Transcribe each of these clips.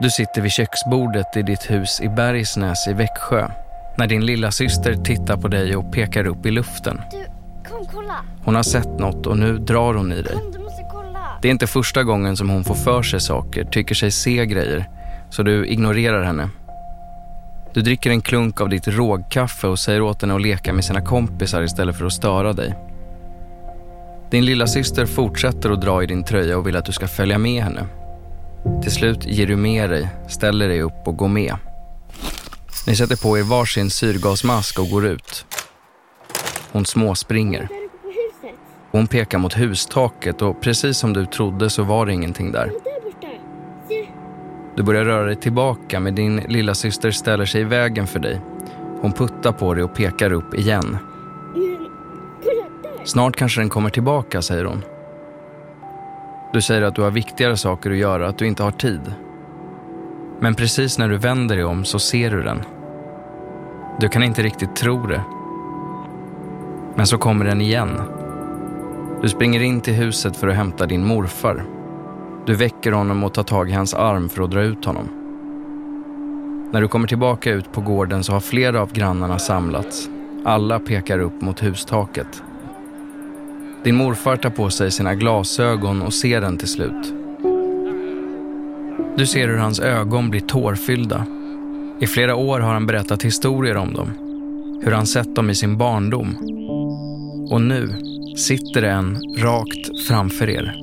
Du sitter vid köksbordet i ditt hus i Bergsnäs i Växjö när din lilla syster tittar på dig och pekar upp i luften. Du, kom kolla. Hon har sett något och nu drar hon i dig. Kom, du måste kolla. Det är inte första gången som hon får för sig saker, tycker sig se grejer, så du ignorerar henne. Du dricker en klunk av ditt rågkaffe och säger åt henne att leka med sina kompisar istället för att störa dig. Din lilla syster fortsätter att dra i din tröja och vill att du ska följa med henne. Till slut ger du med dig, ställer dig upp och går med. Ni sätter på er varsin syrgasmask och går ut. Hon småspringer. Hon pekar mot hustaket och precis som du trodde så var det ingenting där. Du börjar röra dig tillbaka men din lilla syster ställer sig i vägen för dig. Hon puttar på dig och pekar upp igen. Snart kanske den kommer tillbaka, säger hon. Du säger att du har viktigare saker att göra, att du inte har tid. Men precis när du vänder dig om så ser du den. Du kan inte riktigt tro det. Men så kommer den igen. Du springer in till huset för att hämta din morfar. Du väcker honom och tar tag i hans arm för att dra ut honom. När du kommer tillbaka ut på gården så har flera av grannarna samlats. Alla pekar upp mot hustaket. Din morfar tar på sig sina glasögon och ser den till slut. Du ser hur hans ögon blir tårfyllda. I flera år har han berättat historier om dem. Hur han sett dem i sin barndom. Och nu sitter en rakt framför er.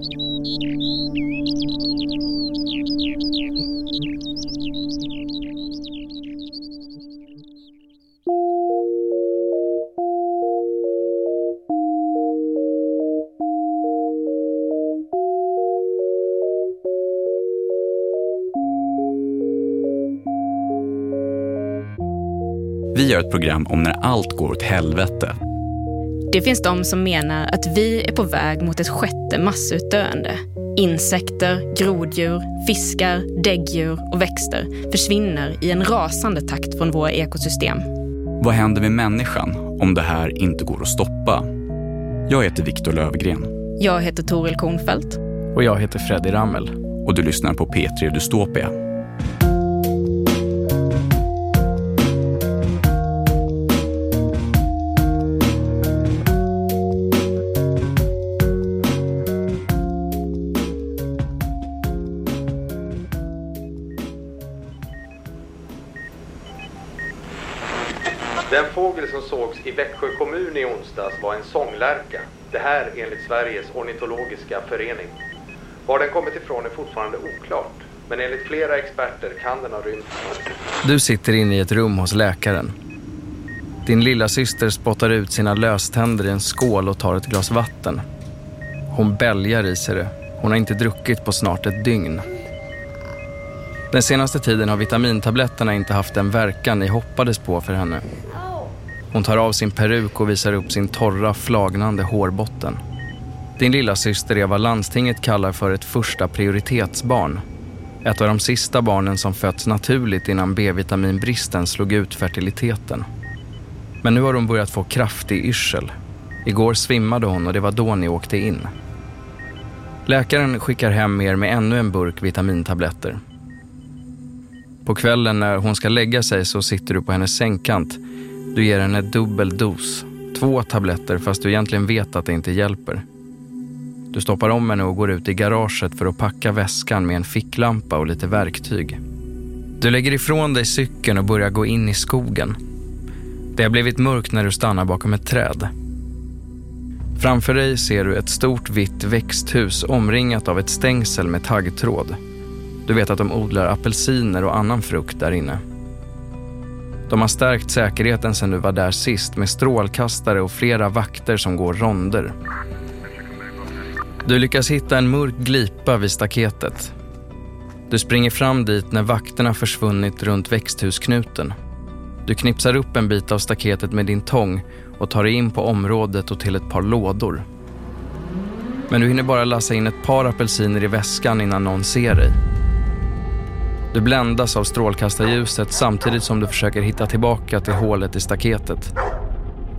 Vi gör ett program om när allt går åt helvete. Det finns de som menar att vi är på väg mot ett sjätte massutdöende. Insekter, groddjur, fiskar, däggdjur och växter försvinner i en rasande takt från våra ekosystem. Vad händer med människan om det här inte går att stoppa? Jag heter Viktor Lövgren Jag heter Toril Kornfeldt. Och jag heter Freddy Rammel. och du lyssnar på P3 Dystopia. Fågel som sågs i Växjö kommun i onsdags var en sånglärka. Det här enligt Sveriges ornitologiska förening. Var den kommit ifrån är fortfarande oklart. Men enligt flera experter kan den ha rymt. Du sitter inne i ett rum hos läkaren. Din lilla syster spottar ut sina löständer i en skål och tar ett glas vatten. Hon bälgar i sig det. Hon har inte druckit på snart ett dygn. Den senaste tiden har vitamintabletterna inte haft den verkan ni hoppades på för henne. Hon tar av sin peruk och visar upp sin torra, flagnande hårbotten. Din lilla syster är vad landstinget kallar för ett första prioritetsbarn. Ett av de sista barnen som fötts naturligt innan B-vitaminbristen slog ut fertiliteten. Men nu har hon börjat få kraftig yrsel. Igår svimmade hon och det var då ni åkte in. Läkaren skickar hem er med ännu en burk vitamintabletter. På kvällen när hon ska lägga sig så sitter du på hennes sängkant. Du ger henne dubbel dos. Två tabletter fast du egentligen vet att det inte hjälper. Du stoppar om henne och går ut i garaget för att packa väskan med en ficklampa och lite verktyg. Du lägger ifrån dig cykeln och börjar gå in i skogen. Det har blivit mörkt när du stannar bakom ett träd. Framför dig ser du ett stort vitt växthus omringat av ett stängsel med taggtråd. Du vet att de odlar apelsiner och annan frukt där inne. De har stärkt säkerheten sedan du var där sist med strålkastare och flera vakter som går ronder. Du lyckas hitta en mörk glipa vid staketet. Du springer fram dit när vakterna försvunnit runt växthusknuten. Du knipsar upp en bit av staketet med din tång och tar dig in på området och till ett par lådor. Men du hinner bara lassa in ett par apelsiner i väskan innan någon ser dig. Du bländas av strålkastarljuset samtidigt som du försöker hitta tillbaka till hålet i staketet.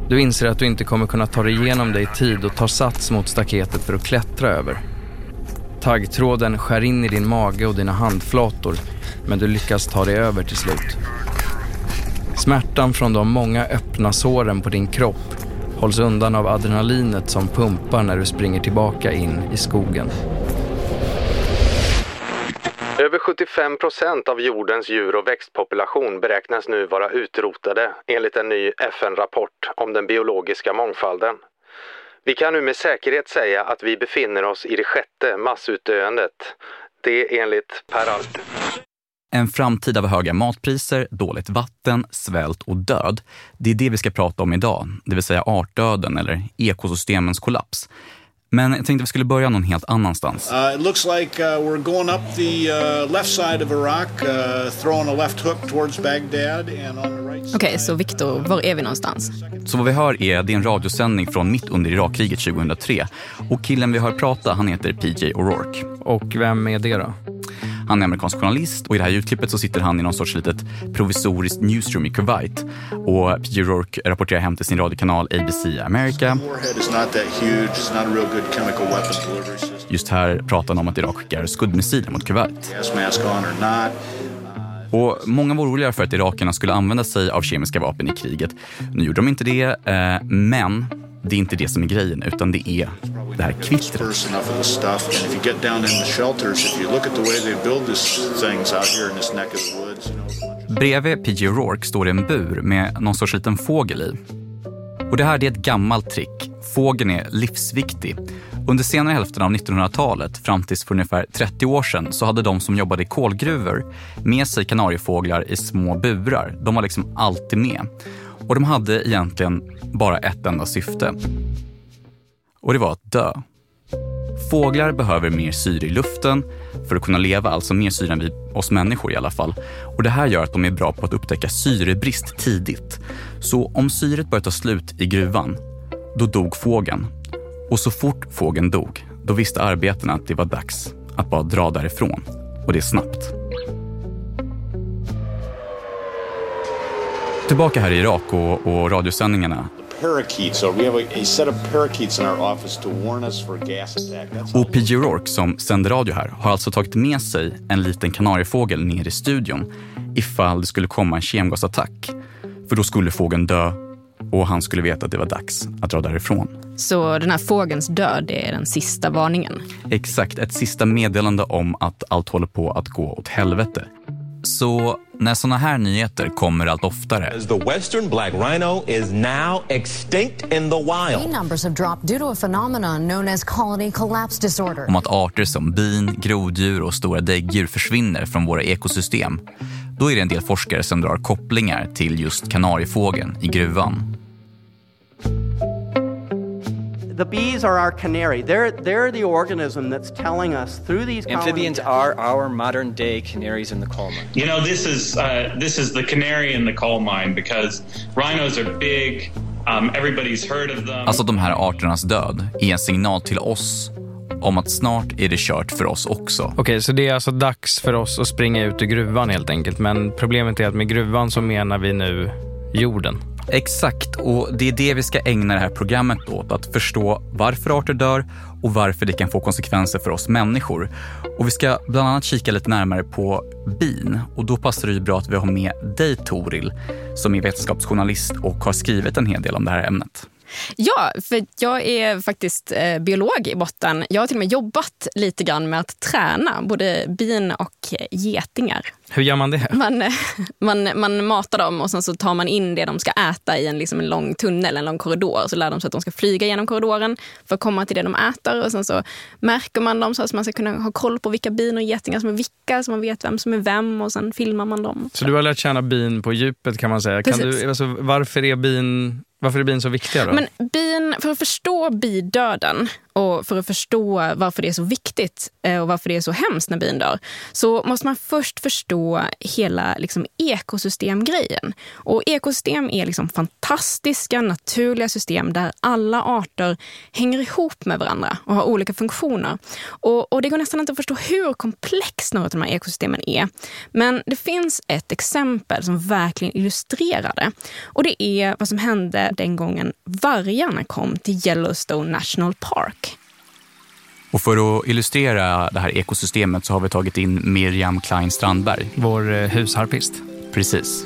Du inser att du inte kommer kunna ta dig igenom det i tid och tar sats mot staketet för att klättra över. Taggtråden skär in i din mage och dina handflator men du lyckas ta dig över till slut. Smärtan från de många öppna såren på din kropp hålls undan av adrenalinet som pumpar när du springer tillbaka in i skogen. Över 75 procent av jordens djur och växtpopulation beräknas nu vara utrotade enligt en ny FN-rapport om den biologiska mångfalden. Vi kan nu med säkerhet säga att vi befinner oss i det sjätte massutdöendet. Det enligt Per Alp. En framtid av höga matpriser, dåligt vatten, svält och död. Det är det vi ska prata om idag, det vill säga artdöden eller ekosystemens kollaps. Men jag tänkte vi skulle börja någon helt annanstans. Uh, it looks like uh, we're going up the uh, left side of Iraq, uh, throwing a left hook towards Baghdad. and on the right Okej, okay, så Viktor, var är vi någonstans? Så vad vi hör är, det är en radiosändning från mitt under Irakkriget 2003. Och killen vi hör prata, han heter PJ O'Rourke. Och vem är det då? Han är amerikansk journalist och i det här ljudklippet så sitter han i någon sorts litet provisoriskt newsroom i Kuwait. Och P.J. Rourke rapporterar hem till sin radiokanal ABC America. Just här pratar han om att Irak skickar skuddmissiler mot Kuwait. Och många var oroliga för att irakerna skulle använda sig av kemiska vapen i kriget. Nu gjorde de inte det, eh, men det är inte det som är grejen, utan det är det här kvittret. Bredvid P.G. O'Rourke står en bur med någon sorts liten fågel i. Och det här är ett gammalt trick. Fågeln är livsviktig. Under senare hälften av 1900-talet, fram tills för ungefär 30 år sedan, så hade de som jobbade i kolgruvor med sig kanariefåglar i små burar. De var liksom alltid med. Och de hade egentligen bara ett enda syfte. Och det var att dö. Fåglar behöver mer syre i luften för att kunna leva, alltså mer syre än vi, oss människor i alla fall. Och det här gör att de är bra på att upptäcka syrebrist tidigt. Så om syret började ta slut i gruvan, då dog fågeln. Och så fort fågeln dog, då visste arbetarna att det var dags att bara dra därifrån. Och det snabbt. Tillbaka här i Irak och, och radiosändningarna. Och P.G. Rourke som sänder radio här har alltså tagit med sig en liten kanariefågel ner i studion ifall det skulle komma en kemgasattack. För då skulle fågeln dö och han skulle veta att det var dags att dra därifrån. Så den här fågelns död är den sista varningen? Exakt, ett sista meddelande om att allt håller på att gå åt helvete. Så när såna här nyheter kommer allt oftare. The western black rhino is now extinct in the wild. Numbers have dropped due to a phenomenon known as colony collapse disorder. Om att arter som bin, groddjur och stora däggdjur försvinner från våra ekosystem. Då är det en del forskare som drar kopplingar till just kanariefågeln i gruvan. The bees are our canary. They're, they're the organism that's telling us through these amphibians are our modern day canaries in the coal mine. You know, this is uh, this is the canary in the coal mine because rhinos are big. Um, everybody's heard of them. Alltså de här arternas död är en signal till oss om att snart är det kört för oss också. Okej, okay, så det är alltså dags för oss att springa ut ur gruvan helt enkelt. Men problemet är att med gruvan så menar vi nu jorden. Exakt, och det är det vi ska ägna det här programmet åt. Att förstå varför arter dör och varför det kan få konsekvenser för oss människor. Och vi ska bland annat kika lite närmare på bin. Och då passar det ju bra att vi har med dig Toril, som är vetenskapsjournalist och har skrivit en hel del om det här ämnet. Ja, för jag är faktiskt eh, biolog i botten. Jag har till och med jobbat lite grann med att träna både bin och getingar. Hur gör man det? Man, man, man matar dem och sen så tar man in det de ska äta i en, liksom en lång tunnel, en lång korridor. Så lär de sig att de ska flyga genom korridoren för att komma till det de äter. Och sen så märker man dem så att man ska kunna ha koll på vilka bin och getingar som är vilka, så man vet vem som är vem och sen filmar man dem. Så du har lärt känna bin på djupet kan man säga. Kan du, alltså, varför är bin varför är bin så viktiga då? Men bin, för att förstå bidöden och för att förstå varför det är så viktigt eh, och varför det är så hemskt när bin dör så måste man först förstå hela liksom, ekosystemgrejen. Och ekosystem är liksom fantastiska, naturliga system där alla arter hänger ihop med varandra och har olika funktioner. Och, och det går nästan inte att förstå hur komplex några av de här ekosystemen är. Men det finns ett exempel som verkligen illustrerar det. Och det är vad som hände den gången vargarna kom till Yellowstone National Park. Och för att illustrera det här ekosystemet så har vi tagit in Miriam Klein Strandberg. Vår eh, husharpist. Precis.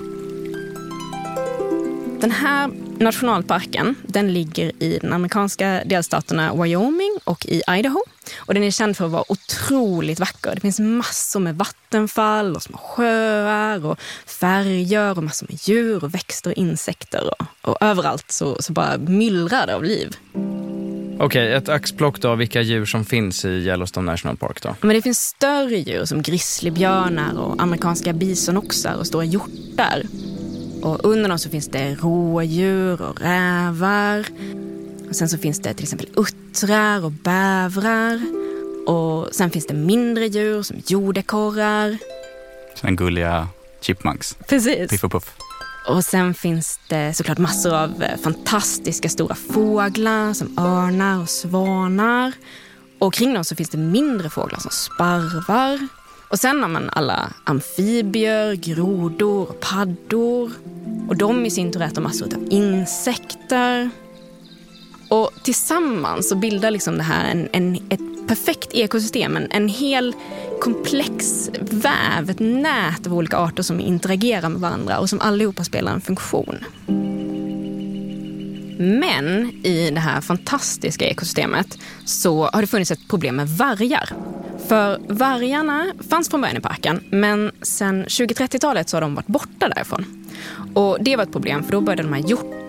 Den här nationalparken den ligger i de amerikanska delstaterna Wyoming och i Idaho. Och den är känd för att vara otroligt vacker. Det finns massor med vattenfall och små sjöar och färger och massor med djur och växter och insekter. Och, och överallt så, så bara myllrar det av liv. Okej, ett axplock då av vilka djur som finns i Yellowstone National Park då? Men det finns större djur som grizzlybjörnar och amerikanska bisonoxar och stora hjortar. Och under dem så finns det rådjur och rävar. Och sen så finns det till exempel uttrar och bävrar. Och sen finns det mindre djur som jordekorrar. Sen gulliga chipmunks. Precis. Piff och puff. Och sen finns det såklart massor av eh, fantastiska stora fåglar som örnar och svanar. Och kring dem så finns det mindre fåglar som sparvar. Och sen har man alla amfibier, grodor och paddor. Och de i sin tur äter massor av insekter. Och tillsammans så bildar liksom det här en, en, ett perfekt ekosystem. En, en hel komplex väv, ett nät av olika arter som interagerar med varandra och som allihopa spelar en funktion. Men i det här fantastiska ekosystemet så har det funnits ett problem med vargar. För vargarna fanns från början i parken men sen 2030-talet så har de varit borta därifrån. Och det var ett problem för då började de här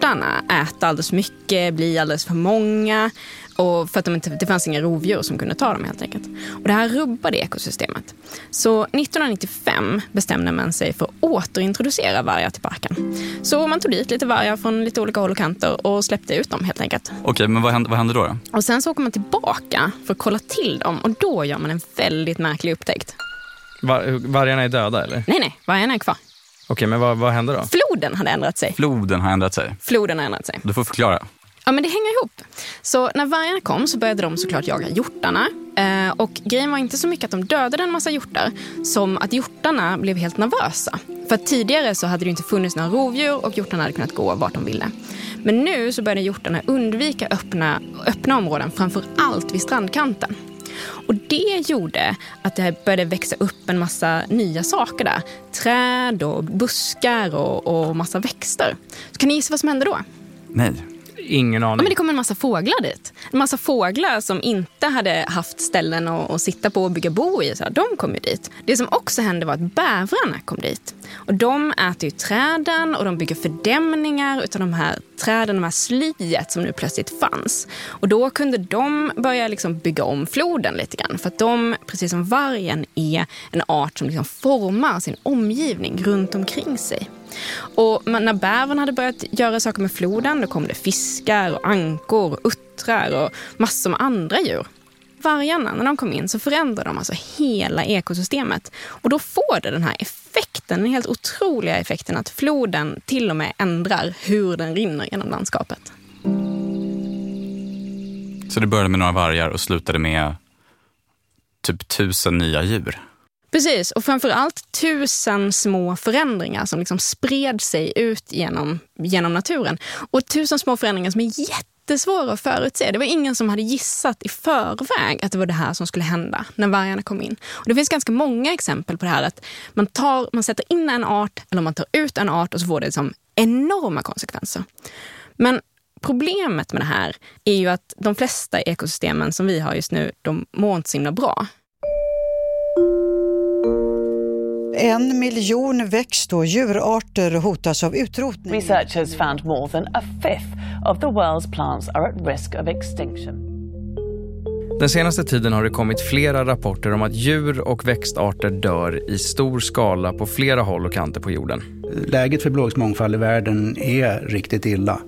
hjortarna äta alldeles för mycket, bli alldeles för många. Och för att de inte, det fanns inga rovdjur som kunde ta dem helt enkelt. Och det här rubbade ekosystemet. Så 1995 bestämde man sig för att återintroducera vargar till parken. Så man tog dit lite vargar från lite olika håll och kanter och släppte ut dem helt enkelt. Okej, men vad hände, vad hände då, då? Och sen så åker man tillbaka för att kolla till dem och då gör man en väldigt märklig upptäckt. Var, vargarna är döda eller? Nej, nej, vargarna är kvar. Okej, men vad, vad hände då? Floden hade ändrat sig. Floden har ändrat sig. Floden har ändrat sig. Du får förklara. Ja, men det hänger ihop. Så när vargarna kom så började de såklart jaga hjortarna. Eh, och grejen var inte så mycket att de dödade en massa hjortar som att hjortarna blev helt nervösa. För tidigare så hade det inte funnits några rovdjur och hjortarna hade kunnat gå vart de ville. Men nu så började hjortarna undvika öppna, öppna områden, framför allt vid strandkanten. Och det gjorde att det började växa upp en massa nya saker där. Träd och buskar och, och massa växter. Så kan ni gissa vad som hände då? Nej. Ingen aning. Ja, men det kom en massa fåglar dit. En massa fåglar som inte hade haft ställen att, att sitta på och bygga bo i. Så de kom ju dit. Det som också hände var att bävrarna kom dit. Och de äter ju träden och de bygger fördämningar utav de här träden, de här slyet som nu plötsligt fanns. Och då kunde de börja liksom bygga om floden lite grann. För att de, precis som vargen, är en art som liksom formar sin omgivning runt omkring sig. Och när bävern hade börjat göra saker med floden, då kom det fiskar, och ankor, och uttrar och massor med andra djur. Vargarna, när de kom in så förändrade de alltså hela ekosystemet. Och då får det den här effekten, den helt otroliga effekten att floden till och med ändrar hur den rinner genom landskapet. Så det började med några vargar och slutade med typ tusen nya djur? Precis, och framför allt tusen små förändringar som liksom spred sig ut genom, genom naturen. Och tusen små förändringar som är jättesvåra att förutse. Det var ingen som hade gissat i förväg att det var det här som skulle hända när vargarna kom in. Och det finns ganska många exempel på det här att man, tar, man sätter in en art eller man tar ut en art och så får det liksom enorma konsekvenser. Men problemet med det här är ju att de flesta ekosystemen som vi har just nu, de mår inte så himla bra. En miljon växt och djurarter hotas av utrotning. Researchers found more than a fifth of the world's plants are at risk of extinction. Den senaste tiden har det kommit flera rapporter om att djur och växtarter dör i stor skala på flera håll och kanter på jorden. Läget för biologisk mångfald i världen är riktigt illa.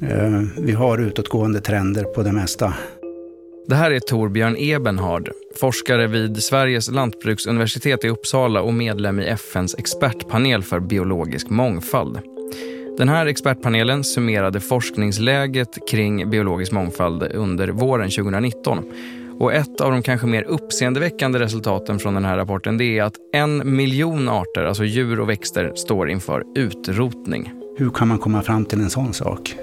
Eh, vi har utåtgående trender på det mesta. Det här är Torbjörn Ebenhard, forskare vid Sveriges lantbruksuniversitet i Uppsala och medlem i FNs expertpanel för biologisk mångfald. Den här expertpanelen summerade forskningsläget kring biologisk mångfald under våren 2019. Och ett av de kanske mer uppseendeväckande resultaten från den här rapporten det är att en miljon arter, alltså djur och växter, står inför utrotning. Hur kan man komma fram till en sån sak?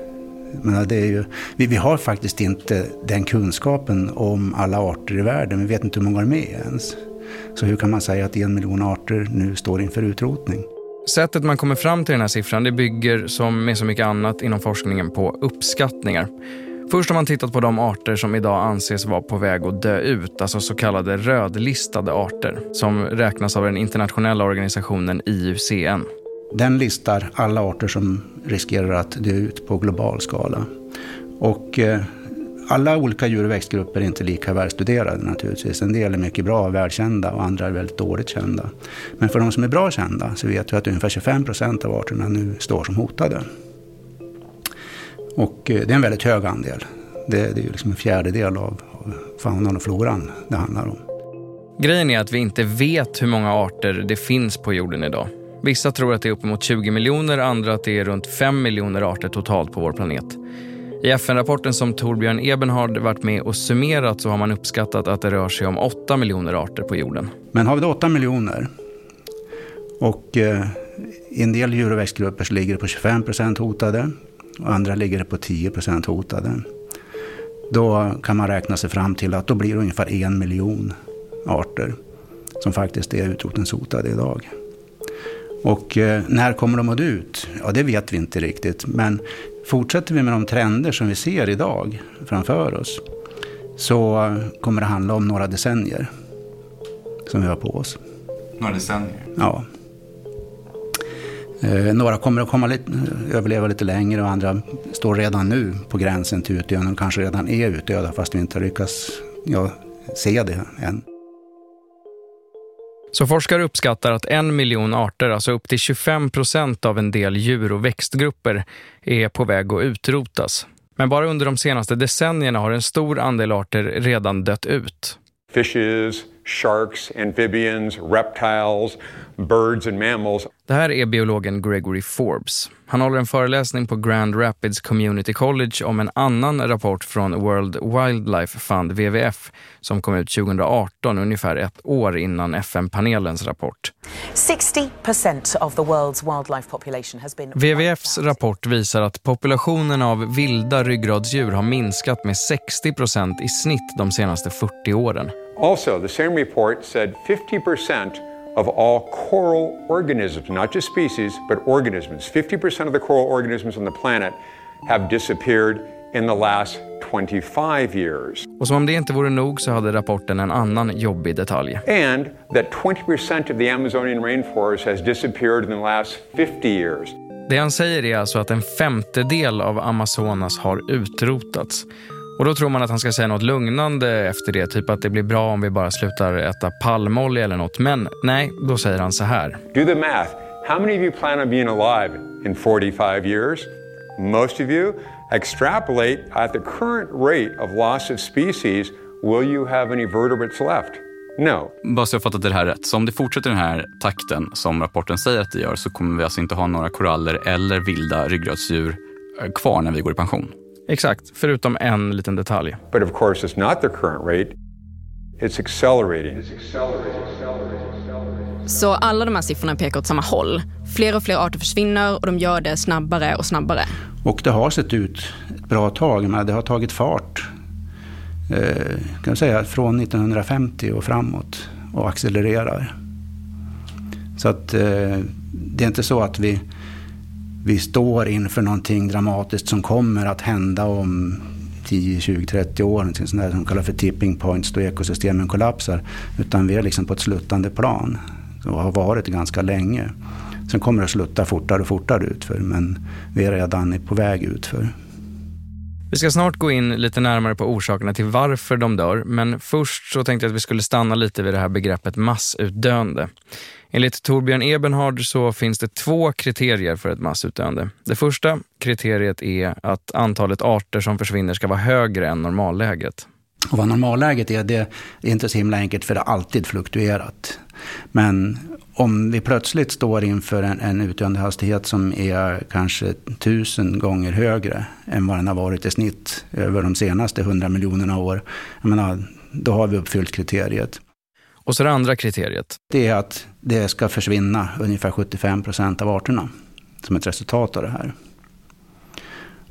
Men det är ju, vi, vi har faktiskt inte den kunskapen om alla arter i världen. Vi vet inte hur många de är ens. Så hur kan man säga att en miljon arter nu står inför utrotning? Sättet man kommer fram till den här siffran det bygger som med så mycket annat inom forskningen på uppskattningar. Först har man tittat på de arter som idag anses vara på väg att dö ut, alltså så kallade rödlistade arter som räknas av den internationella organisationen IUCN. Den listar alla arter som riskerar att dö ut på global skala. Och eh, alla olika djur och växtgrupper är inte lika välstuderade naturligtvis. En del är mycket bra och välkända och andra är väldigt dåligt kända. Men för de som är bra kända så vet vi att ungefär 25 procent av arterna nu står som hotade. Och eh, det är en väldigt hög andel. Det, det är ju liksom en fjärdedel av, av faunan och floran det handlar om. Grejen är att vi inte vet hur många arter det finns på jorden idag. Vissa tror att det är uppemot 20 miljoner, andra att det är runt 5 miljoner arter totalt på vår planet. I FN-rapporten som Torbjörn Ebenhard varit med och summerat så har man uppskattat att det rör sig om 8 miljoner arter på jorden. Men har vi då 8 miljoner och eh, i en del djur och växtgrupper så ligger det på 25 procent hotade och andra ligger det på 10 procent hotade. Då kan man räkna sig fram till att då blir det ungefär en miljon arter som faktiskt är utrotningshotade idag. Och eh, när kommer de att dö ut? Ja, det vet vi inte riktigt. Men fortsätter vi med de trender som vi ser idag framför oss så kommer det handla om några decennier som vi har på oss. Några decennier? Ja. Eh, några kommer att komma lite, överleva lite längre och andra står redan nu på gränsen till utdöende och kanske redan är utdöda fast vi inte har lyckats ja, se det än. Så forskare uppskattar att en miljon arter, alltså upp till 25 procent av en del djur och växtgrupper, är på väg att utrotas. Men bara under de senaste decennierna har en stor andel arter redan dött ut. Fishes, sharks, amphibians, reptiles, birds and mammals. Det här är biologen Gregory Forbes. Han håller en föreläsning på Grand Rapids Community College om en annan rapport från World Wildlife Fund, WWF, som kom ut 2018, ungefär ett år innan FN-panelens rapport. 60% of the world's wildlife population has been... WWFs rapport visar att populationen av vilda ryggradsdjur har minskat med 60% i snitt de senaste 40 åren. Also, the same report said 50% of all coral organisms, not just species, but organisms, 50% of the coral organisms on the planet have disappeared in the last 25 years. Och som om det inte vore nog så hade rapporten en annan jobbig detalj. And that 20% of the Amazonian rainforest has disappeared in the last 50 years. Det han säger är alltså att en femtedel av Amazonas har utrotats. Och då tror man att han ska säga något lugnande efter det, typ att det blir bra om vi bara slutar äta palmolja eller något. Men nej, då säger han så här. Do the math. How many of you plan on being alive in 45 years? Most of you. Extrapolate at the current rate of loss of species, will you have any vertebrates left? No. Bara så jag fattat det här rätt. Så om det fortsätter den här takten som rapporten säger att det gör så kommer vi alltså inte ha några koraller eller vilda ryggradsdjur eh, kvar när vi går i pension. Exakt, förutom en liten detalj. But of course it's not the current rate. It's accelerating. Så alla de här siffrorna pekar åt samma håll. Fler och fler arter försvinner och de gör det snabbare och snabbare. Och det har sett ut ett bra tag, men det har tagit fart. Eh, kan säga från 1950 och framåt och accelererar. Så att eh, det är inte så att vi vi står inför någonting dramatiskt som kommer att hända om 10, 20, 30 år. Någonting sånt där som kallas för tipping points då ekosystemen kollapsar. Utan vi är liksom på ett sluttande plan och har varit ganska länge. Sen kommer det att slutta fortare och fortare utför men vi är redan på väg utför. Vi ska snart gå in lite närmare på orsakerna till varför de dör, men först så tänkte jag att vi skulle stanna lite vid det här begreppet massutdöende. Enligt Torbjörn Ebenhard så finns det två kriterier för ett massutdöende. Det första kriteriet är att antalet arter som försvinner ska vara högre än normalläget. Och vad normalläget är, det är inte så himla enkelt för det har alltid fluktuerat. Men om vi plötsligt står inför en, en utdöende hastighet som är kanske tusen gånger högre än vad den har varit i snitt över de senaste hundra miljonerna år, jag menar, då har vi uppfyllt kriteriet. Och så det andra kriteriet? Det är att det ska försvinna ungefär 75 procent av arterna som ett resultat av det här.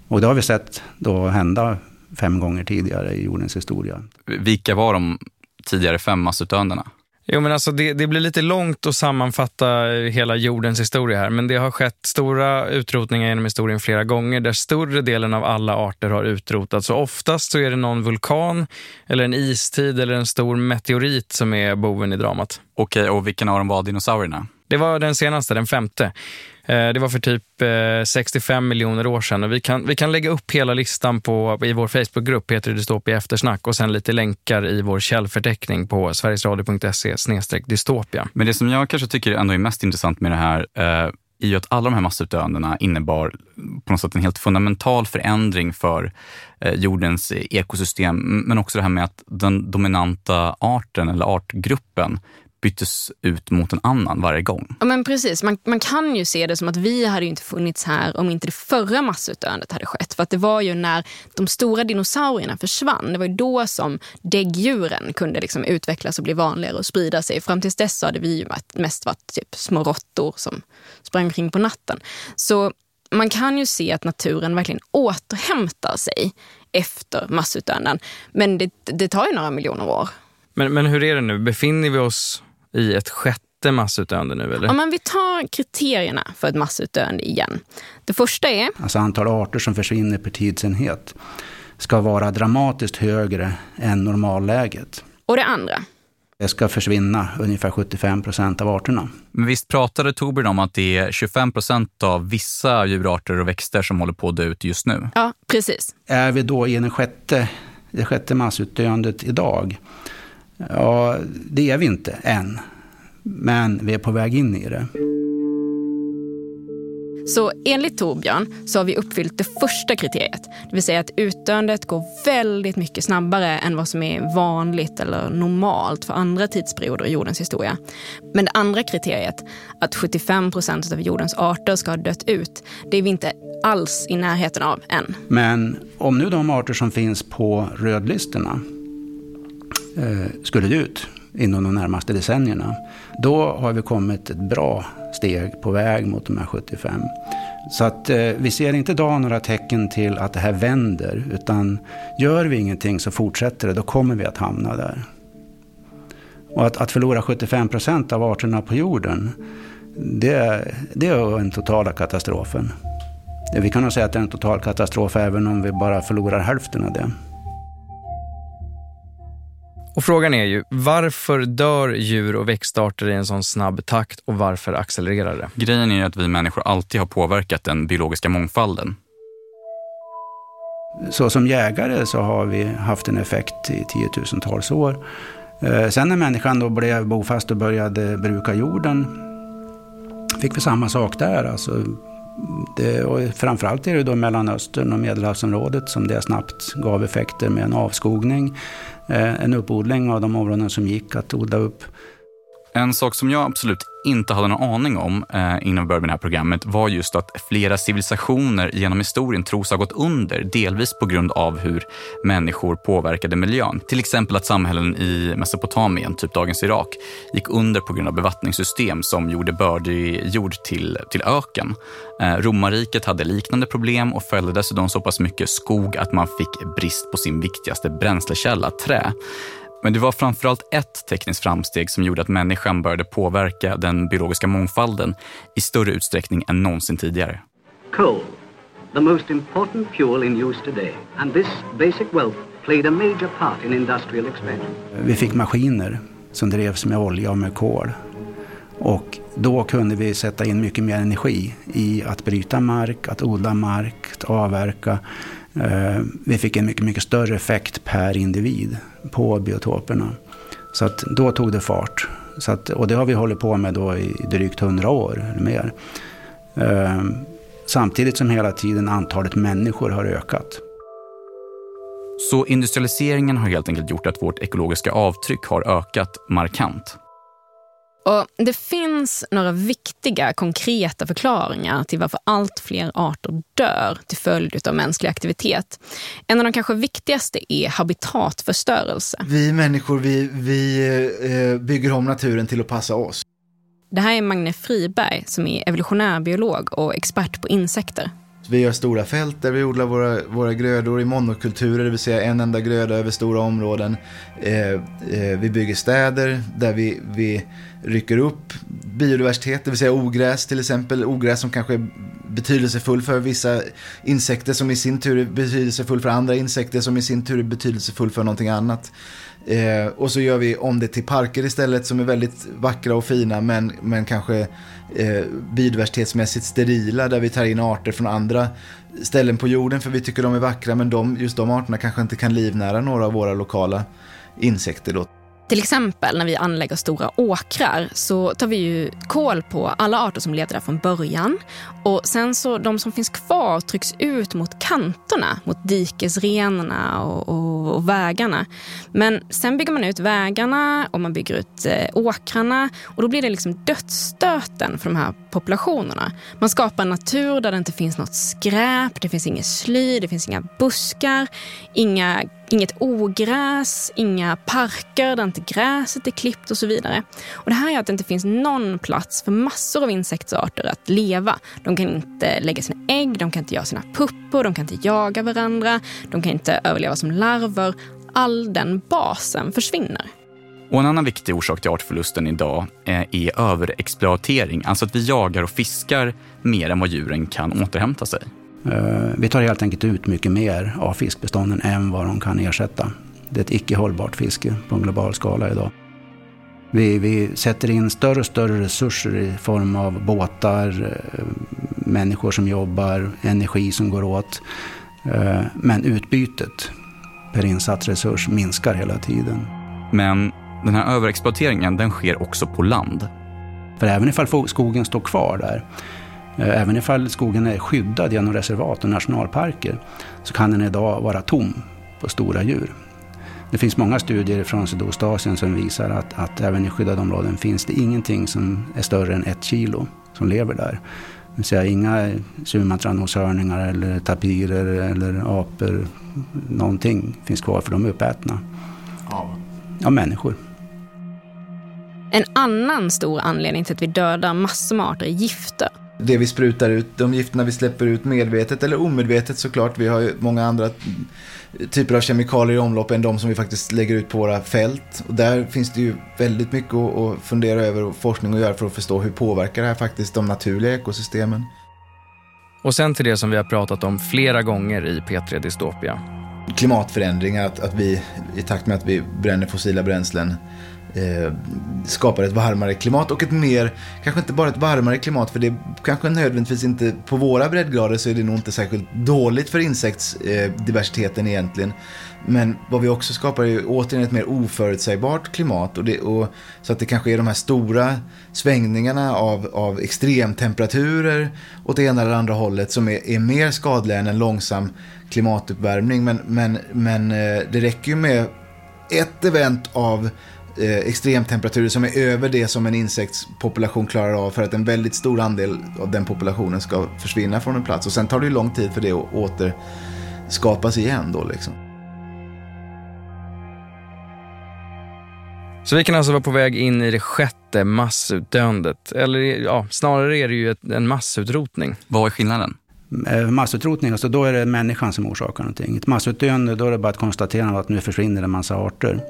Och det har vi sett då hända fem gånger tidigare i jordens historia. Vilka var de tidigare fem massutdöendena? Jo, men alltså det, det, blir lite långt att sammanfatta hela jordens historia här, men det har skett stora utrotningar genom historien flera gånger där större delen av alla arter har utrotats. Och oftast så är det någon vulkan eller en istid eller en stor meteorit som är boven i dramat. Okej, och vilken av dem var dinosaurierna? Det var den senaste, den femte. Eh, det var för typ eh, 65 miljoner år sedan. Och vi, kan, vi kan lägga upp hela listan på, i vår Facebookgrupp Peter Dystopia Eftersnack och sen lite länkar i vår källförteckning på sverigesradio.se dystopia. Men det som jag kanske tycker ändå är mest intressant med det här eh, är ju att alla de här massutdöendena innebar på något sätt en helt fundamental förändring för eh, jordens ekosystem. Men också det här med att den dominanta arten eller artgruppen byttes ut mot en annan varje gång. Ja, men precis. Man, man kan ju se det som att vi hade inte funnits här om inte det förra massutdöendet hade skett. För att det var ju när de stora dinosaurierna försvann, det var ju då som däggdjuren kunde liksom utvecklas och bli vanligare och sprida sig. Fram tills dess hade vi ju mest varit typ små råttor som sprang omkring på natten. Så man kan ju se att naturen verkligen återhämtar sig efter massutdöenden. Men det, det tar ju några miljoner år. Men, men hur är det nu? Befinner vi oss i ett sjätte massutdöende nu? Eller? Ja, men vi tar kriterierna för ett massutdöende igen. Det första är... Alltså antal arter som försvinner per tidsenhet ska vara dramatiskt högre än normalläget. Och det andra? Det ska försvinna ungefär 75 procent av arterna. Men visst pratade Torbjörn om att det är 25 procent av vissa djurarter och växter som håller på att dö ut just nu? Ja, precis. Är vi då i den sjätte, det sjätte massutdöendet idag Ja, det är vi inte än. Men vi är på väg in i det. Så enligt Torbjörn så har vi uppfyllt det första kriteriet. Det vill säga att utdöendet går väldigt mycket snabbare än vad som är vanligt eller normalt för andra tidsperioder i jordens historia. Men det andra kriteriet, att 75 procent av jordens arter ska ha dött ut, det är vi inte alls i närheten av än. Men om nu de arter som finns på rödlistorna Eh, skulle det ut inom de närmaste decennierna. Då har vi kommit ett bra steg på väg mot de här 75. Så att eh, vi ser inte idag några tecken till att det här vänder. Utan gör vi ingenting så fortsätter det, då kommer vi att hamna där. Och att, att förlora 75 procent av arterna på jorden, det, det är den totala katastrofen. Vi kan nog säga att det är en total katastrof även om vi bara förlorar hälften av det. Och frågan är ju, varför dör djur och växtarter i en sån snabb takt och varför accelererar det? Grejen är ju att vi människor alltid har påverkat den biologiska mångfalden. Så som jägare så har vi haft en effekt i tiotusentals år. Eh, sen när människan då blev bofast och började bruka jorden fick vi samma sak där. Alltså det, och framförallt är det då Mellanöstern och Medelhavsområdet som det snabbt gav effekter med en avskogning, eh, en uppodling av de områden som gick att odla upp. En sak som jag absolut inte hade någon aning om eh, innan vi började med det här programmet var just att flera civilisationer genom historien tros ha gått under, delvis på grund av hur människor påverkade miljön. Till exempel att samhällen i Mesopotamien, typ dagens Irak, gick under på grund av bevattningssystem som gjorde bördig jord till, till öken. Eh, romarriket hade liknande problem och fällde dessutom så pass mycket skog att man fick brist på sin viktigaste bränslekälla, trä. Men det var framförallt ett tekniskt framsteg som gjorde att människan började påverka den biologiska mångfalden i större utsträckning än någonsin tidigare. Coal, the most important fuel in use today, and this basic wealth played a major part in industrial expansion. Vi fick maskiner som drevs med olja och med kol. Och då kunde vi sätta in mycket mer energi i att bryta mark, att odla mark, att avverka. Eh, vi fick en mycket, mycket större effekt per individ på biotoperna. Så att då tog det fart. Så att, och det har vi hållit på med då i drygt hundra år eller mer. Eh, samtidigt som hela tiden antalet människor har ökat. Så industrialiseringen har helt enkelt gjort att vårt ekologiska avtryck har ökat markant. Och det finns några viktiga konkreta förklaringar till varför allt fler arter dör till följd av mänsklig aktivitet. En av de kanske viktigaste är habitatförstörelse. Vi människor vi, vi eh, bygger om naturen till att passa oss. Det här är Magne Friberg som är evolutionärbiolog och expert på insekter. Vi gör stora fält där vi odlar våra, våra grödor i monokulturer, det vill säga en enda gröda över stora områden. Eh, eh, vi bygger städer där vi, vi rycker upp biodiversitet, det vill säga ogräs till exempel. Ogräs som kanske är betydelsefull för vissa insekter som i sin tur är betydelsefull för andra insekter som i sin tur är betydelsefull för någonting annat. Eh, och så gör vi om det till parker istället som är väldigt vackra och fina men, men kanske eh, biodiversitetsmässigt sterila där vi tar in arter från andra ställen på jorden för vi tycker de är vackra men de, just de arterna kanske inte kan livnära några av våra lokala insekter. Då. Till exempel när vi anlägger stora åkrar så tar vi ju koll på alla arter som levde där från början. Och sen så de som finns kvar trycks ut mot kanterna, mot dikesrenarna och, och, och vägarna. Men sen bygger man ut vägarna och man bygger ut eh, åkrarna och då blir det liksom dödsstöten för de här populationerna. Man skapar en natur där det inte finns något skräp, det finns inget sly, det finns inga buskar, inga Inget ogräs, inga parker där inte gräset är klippt och så vidare. Och det här gör att det inte finns någon plats för massor av insektsarter att leva. De kan inte lägga sina ägg, de kan inte göra sina puppor, de kan inte jaga varandra, de kan inte överleva som larver. All den basen försvinner. Och en annan viktig orsak till artförlusten idag eh, är överexploatering, alltså att vi jagar och fiskar mer än vad djuren kan återhämta sig. Eh, vi tar helt enkelt ut mycket mer av fiskbestånden än vad de kan ersätta. Det är ett icke hållbart fiske på en global skala idag. Vi, vi sätter in större och större resurser i form av båtar, eh, människor som jobbar, energi som går åt. Eh, men utbytet per insatt resurs minskar hela tiden. Men den här överexploateringen den sker också på land. För även ifall skogen står kvar där även ifall skogen är skyddad genom reservat och nationalparker så kan den idag vara tom på stora djur. Det finns många studier från Sydostasien som visar att, att även i skyddade områden finns det ingenting som är större än ett kilo som lever där. Det vill säga inga sumatranoshörningar eller tapirer eller apor. Någonting finns kvar för de är uppätna. Av? Av människor. En annan stor anledning till att vi dödar massor med arter är gifter det vi sprutar ut, de gifterna vi släpper ut medvetet eller omedvetet såklart. Vi har ju många andra typer av kemikalier i omlopp än de som vi faktiskt lägger ut på våra fält. Och där finns det ju väldigt mycket att fundera över och forskning att göra för att förstå hur påverkar det här faktiskt de naturliga ekosystemen. Och sen till det som vi har pratat om flera gånger i P3 Dystopia. Klimatförändringar, att, att vi i takt med att vi bränner fossila bränslen eh, skapar ett varmare klimat och ett mer, kanske inte bara ett varmare klimat för det kanske nödvändigtvis inte, på våra breddgrader så är det nog inte särskilt dåligt för insektsdiversiteten eh, egentligen. Men vad vi också skapar är ju återigen ett mer oförutsägbart klimat och det, och, så att det kanske är de här stora svängningarna av, av extremtemperaturer åt det ena eller andra hållet som är, är mer skadliga än en långsam klimatuppvärmning. Men, men, men eh, det räcker ju med ett event av eh, extremtemperaturer som är över det som en insektspopulation klarar av för att en väldigt stor andel av den populationen ska försvinna från en plats. Och sen tar det ju lång tid för det att återskapas igen då liksom. Så vi kan alltså vara på väg in i det sjätte massutdöendet. Eller ja, snarare är det ju ett, en massutrotning. Vad är skillnaden? Eh, massutrotning, alltså då är det människan som orsakar någonting. Ett massutdöende, då är det bara att konstatera att nu försvinner en massa arter.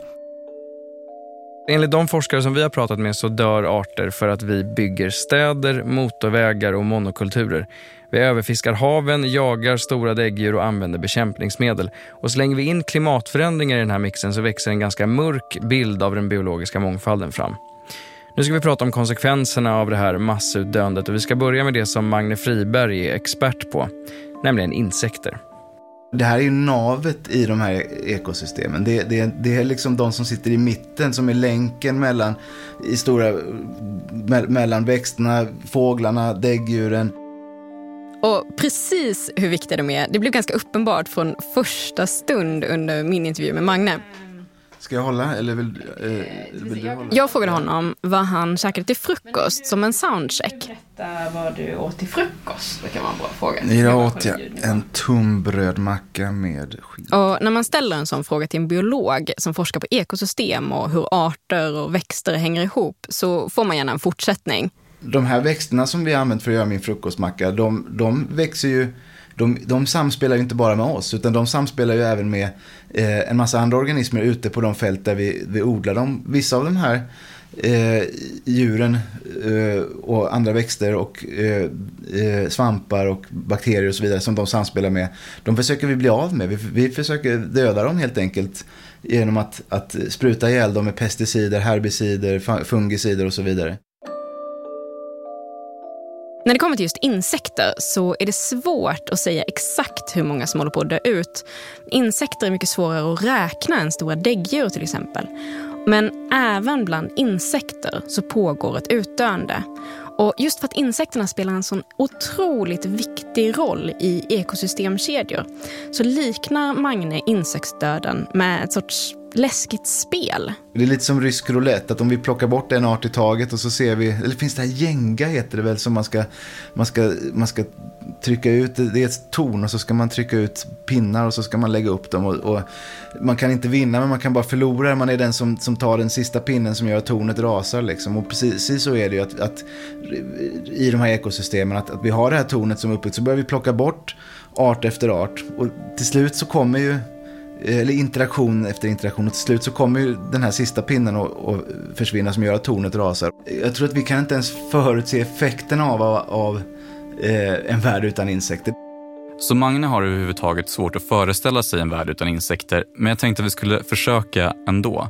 Enligt de forskare som vi har pratat med så dör arter för att vi bygger städer, motorvägar och monokulturer. Vi överfiskar haven, jagar stora däggdjur och använder bekämpningsmedel. Och slänger vi in klimatförändringar i den här mixen så växer en ganska mörk bild av den biologiska mångfalden fram. Nu ska vi prata om konsekvenserna av det här massutdöendet och vi ska börja med det som Magne Friberg är expert på, nämligen insekter. Det här är ju navet i de här ekosystemen. Det, det, det, är liksom de som sitter i mitten som är länken mellan, i stora, me, mellan växterna, fåglarna, däggdjuren. Och precis hur viktiga de är, det blev ganska uppenbart från första stund under min intervju med Magne. Ska jag hålla eller vill, eh, vill du hålla? Jag frågade honom vad han käkade till frukost som en soundcheck. Berätta vad du åt till frukost. Det kan vara en bra fråga. Idag åt jag en tunnbrödmacka med skit. Och när man ställer en sån fråga till en biolog som forskar på ekosystem och hur arter och växter hänger ihop så får man gärna en fortsättning. De här växterna som vi har använt för att göra min frukostmacka, de, de växer ju de, de samspelar ju inte bara med oss, utan de samspelar ju även med eh, en massa andra organismer ute på de fält där vi, vi odlar dem. Vissa av de här eh, djuren eh, och andra växter och eh, eh, svampar och bakterier och så vidare som de samspelar med, de försöker vi bli av med. Vi, vi försöker döda dem helt enkelt genom att, att spruta ihjäl dem med pesticider, herbicider, fungicider och så vidare. När det kommer till just insekter så är det svårt att säga exakt hur många som håller på att dö ut. Insekter är mycket svårare att räkna än stora däggdjur till exempel. Men även bland insekter så pågår ett utdöende. Och just för att insekterna spelar en sån otroligt viktig roll i ekosystemkedjor så liknar Magne insektsdöden med ett sorts läskigt spel. Det är lite som rysk roulette, att om vi plockar bort en art i taget och så ser vi, eller finns det här gänga heter det väl, som man ska, man ska, man ska trycka ut, det är ett torn och så ska man trycka ut pinnar och så ska man lägga upp dem. Och, och man kan inte vinna men man kan bara förlora, man är den som, som tar den sista pinnen som gör att tornet rasar. Liksom. Och precis, precis så är det ju att, att i de här ekosystemen, att, att vi har det här tornet som är uppbyggt, så börjar vi plocka bort art efter art. Och till slut så kommer ju eller interaktion efter interaktion. Och till slut så kommer ju den här sista pinnen att försvinna som gör att tornet rasar. Jag tror att vi kan inte ens förutse effekten av, av eh, en värld utan insekter. Så Magne har överhuvudtaget svårt att föreställa sig en värld utan insekter, men jag tänkte att vi skulle försöka ändå.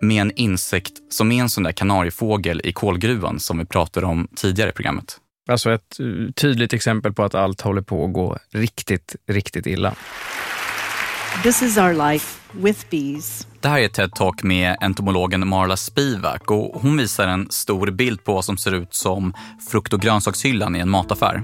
Med en insekt som är en sån där kanariefågel i kolgruvan som vi pratade om tidigare i programmet. Alltså ett eh, tydligt exempel på att allt håller på att gå riktigt, riktigt illa. This is our life with bees. Det här är ett TED-talk med entomologen Marla Spivak och hon visar en stor bild på vad som ser ut som frukt och grönsakshyllan i en mataffär.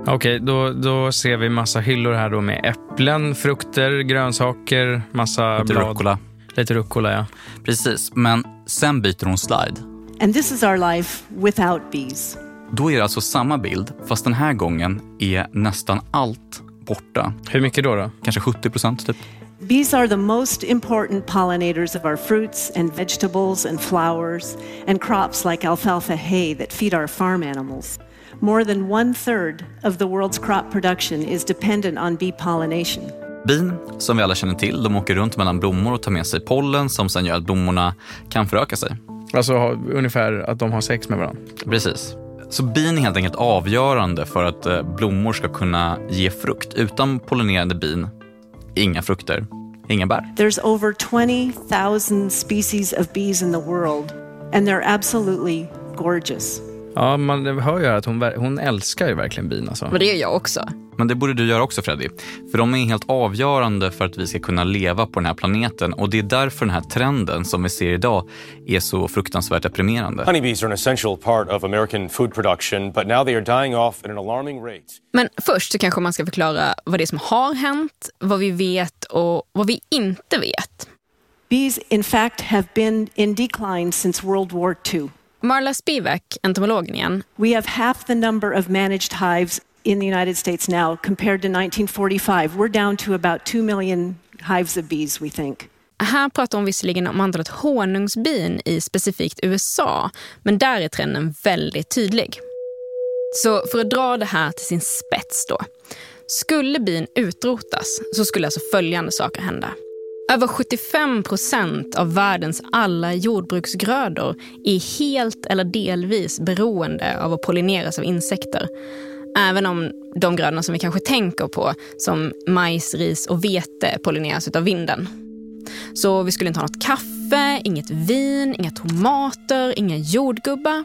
Okej, okay, då, då ser vi massa hyllor här då med äpplen, frukter, grönsaker, massa Lite blad. rucola. Lite rucola, ja. Precis, men sen byter hon slide. And this is our life without bees. Då är det alltså samma bild, fast den här gången är nästan allt borta. Hur mycket då? då? Kanske 70 procent typ. Bees are the most important pollinators of our fruits and vegetables and flowers and crops like alfalfa hay that feed our farm animals. More than one third of the world's crop production is dependent on bee pollination. Bin, som vi alla känner till, de åker runt mellan blommor och tar med sig pollen som sen gör att blommorna kan föröka sig. Alltså ungefär att de har sex med varandra? Precis. Så bin är helt enkelt avgörande för att eh, blommor ska kunna ge frukt. Utan pollinerande bin, inga frukter, inga bär. There's over 20,000 species of bees in the world and they're absolutely gorgeous. Ja, man hör ju att hon, hon älskar ju verkligen bin. Alltså. Men det gör jag också. Men det borde du göra också Freddy. För de är helt avgörande för att vi ska kunna leva på den här planeten. Och det är därför den här trenden som vi ser idag är så fruktansvärt deprimerande. Honeybees are an essential part of American food production, but now they are dying off at an alarming rate. Men först så kanske man ska förklara vad det är som har hänt, vad vi vet och vad vi inte vet. Bees in fact have been in decline since World War II. Marla Spivak, entomologen igen. We have half the number of managed hives in the United States now compared to 1945. We're down to about 2 million hives of bees, we think. Här pratar hon visserligen om antalet honungsbin i specifikt USA, men där är trenden väldigt tydlig. Så för att dra det här till sin spets då. Skulle bin utrotas så skulle alltså följande saker hända. Över 75 procent av världens alla jordbruksgrödor är helt eller delvis beroende av att pollineras av insekter. Även om de grödorna som vi kanske tänker på, som majs, ris och vete, pollineras av vinden. Så vi skulle inte ha något kaffe, inget vin, inga tomater, inga jordgubbar.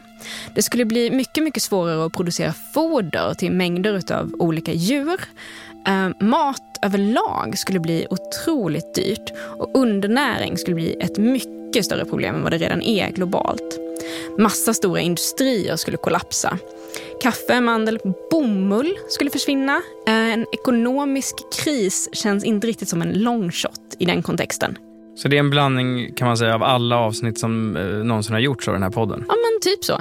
Det skulle bli mycket, mycket svårare att producera foder till mängder av olika djur. Ehm, mat överlag skulle bli otroligt dyrt och undernäring skulle bli ett mycket större problem än vad det redan är globalt. Massa stora industrier skulle kollapsa. Kaffe, mandel, bomull skulle försvinna. Uh, en ekonomisk kris känns inte riktigt som en long shot i den kontexten. Så det är en blandning kan man säga av alla avsnitt som uh, någonsin har gjorts av den här podden? Ja, men typ så.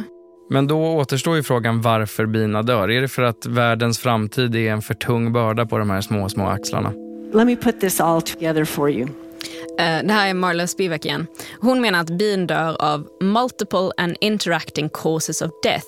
Men då återstår ju frågan varför bina dör. Är det för att världens framtid är en för tung börda på de här små, små axlarna? Let me put this all together for you. Eh, det här är Marla Spivak igen. Hon menar att bin dör av multiple and interacting causes of death.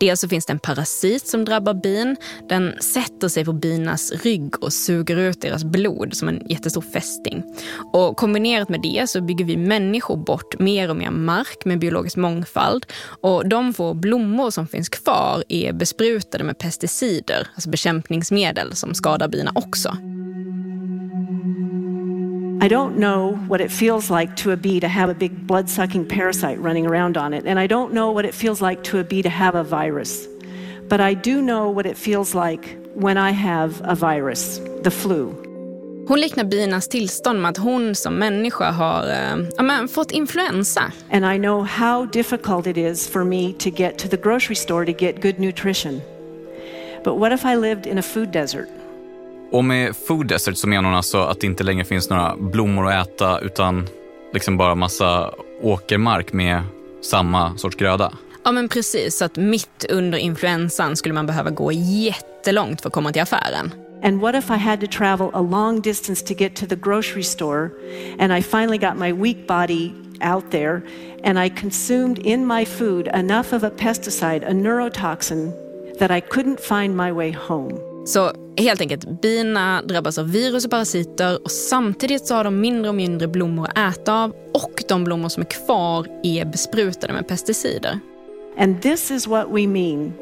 Dels så finns det en parasit som drabbar bin. Den sätter sig på binas rygg och suger ut deras blod som en jättestor fästing. Och kombinerat med det så bygger vi människor bort mer och mer mark med biologisk mångfald. Och de få blommor som finns kvar är besprutade med pesticider, alltså bekämpningsmedel som skadar bina också. I don't know what it feels like to a bee to have a big blood sucking parasite running around on it, and I don't know what it feels like to a bee to have a virus. But I do know what it feels like when I have a virus, the flu. Hon liknar binas tillstånd med att hon som människa har eh, ja, men, fått influensa. And I know how difficult it is for me to get to the grocery store to get good nutrition. But what if I lived in a food desert? Och med food desert så menar hon alltså att det inte längre finns några blommor att äta utan liksom bara massa åkermark med samma sorts gröda. Ja men precis, så att mitt under influensan skulle man behöva gå jättelångt för att komma till affären. And what if I had to travel a long distance to get to the grocery store and I finally got my weak body out there and I consumed in my food enough of a pesticide, a neurotoxin, that I couldn't find my way home. Så helt enkelt, bina drabbas av virus och parasiter och samtidigt så har de mindre och mindre blommor att äta av och de blommor som är kvar är besprutade med pesticider. And this is what we mean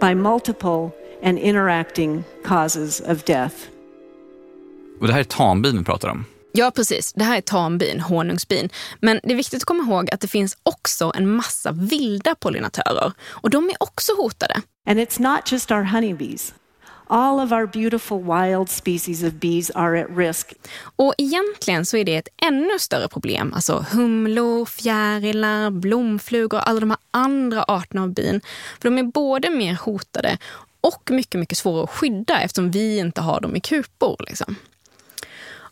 by multiple and interacting causes of death. Och det här är tambin vi pratar om. Ja, precis. Det här är tambin, honungsbin. Men det är viktigt att komma ihåg att det finns också en massa vilda pollinatörer. Och de är också hotade. And it's not just our honeybees. All of our beautiful wild species of bees are at risk. Och egentligen så är det ett ännu större problem. Alltså humlor, fjärilar, blomflugor, alla de här andra arterna av bin. För de är både mer hotade och mycket, mycket svårare att skydda eftersom vi inte har dem i kupor. Liksom.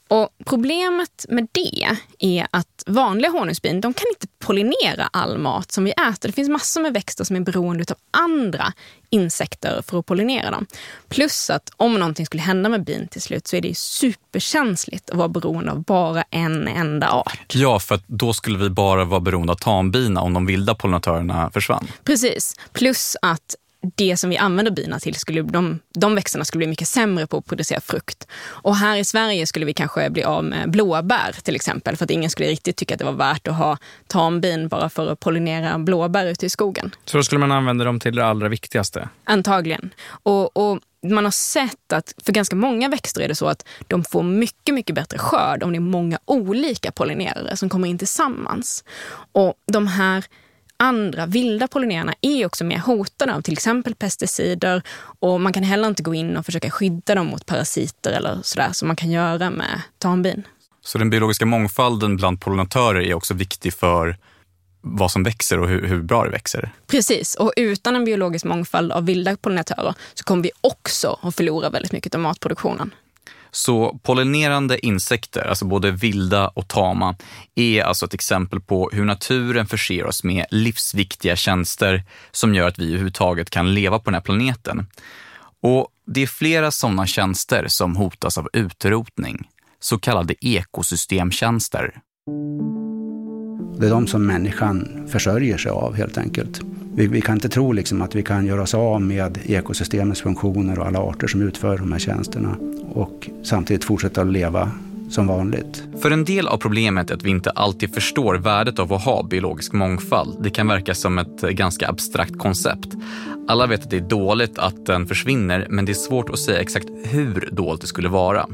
Och Problemet med det är att vanliga honungsbin de kan inte pollinera all mat som vi äter. Det finns massor med växter som är beroende av andra insekter för att pollinera dem. Plus att om någonting skulle hända med bin till slut så är det superkänsligt att vara beroende av bara en enda art. Ja, för då skulle vi bara vara beroende av tambina om de vilda pollinatörerna försvann. Precis. Plus att det som vi använder bina till, skulle, de, de växterna skulle bli mycket sämre på att producera frukt. Och här i Sverige skulle vi kanske bli av med blåbär till exempel, för att ingen skulle riktigt tycka att det var värt att ha tambin bara för att pollinera blåbär ute i skogen. Så då skulle man använda dem till det allra viktigaste? Antagligen. Och, och man har sett att för ganska många växter är det så att de får mycket, mycket bättre skörd om det är många olika pollinerare som kommer in tillsammans. Och de här andra vilda pollinerarna är också mer hotade av till exempel pesticider och man kan heller inte gå in och försöka skydda dem mot parasiter eller sådär som man kan göra med tambin. Så den biologiska mångfalden bland pollinatörer är också viktig för vad som växer och hur, hur, bra det växer. Precis, och utan en biologisk mångfald av vilda pollinatörer så kommer vi också att förlora väldigt mycket av matproduktionen. Så pollinerande insekter, alltså både vilda och tama, är alltså ett exempel på hur naturen förser oss med livsviktiga tjänster som gör att vi överhuvudtaget kan leva på den här planeten. Och det är flera sådana tjänster som hotas av utrotning, så kallade ekosystemtjänster. Det är de som människan försörjer sig av helt enkelt. Vi, vi, kan inte tro liksom att vi kan göra oss av med ekosystemets funktioner och alla arter som utför de här tjänsterna och samtidigt fortsätta att leva som vanligt. För en del av problemet är att vi inte alltid förstår värdet av att ha biologisk mångfald. Det kan verka som ett ganska abstrakt koncept. Alla vet att det är dåligt att den försvinner, men det är svårt att säga exakt hur dåligt det skulle vara.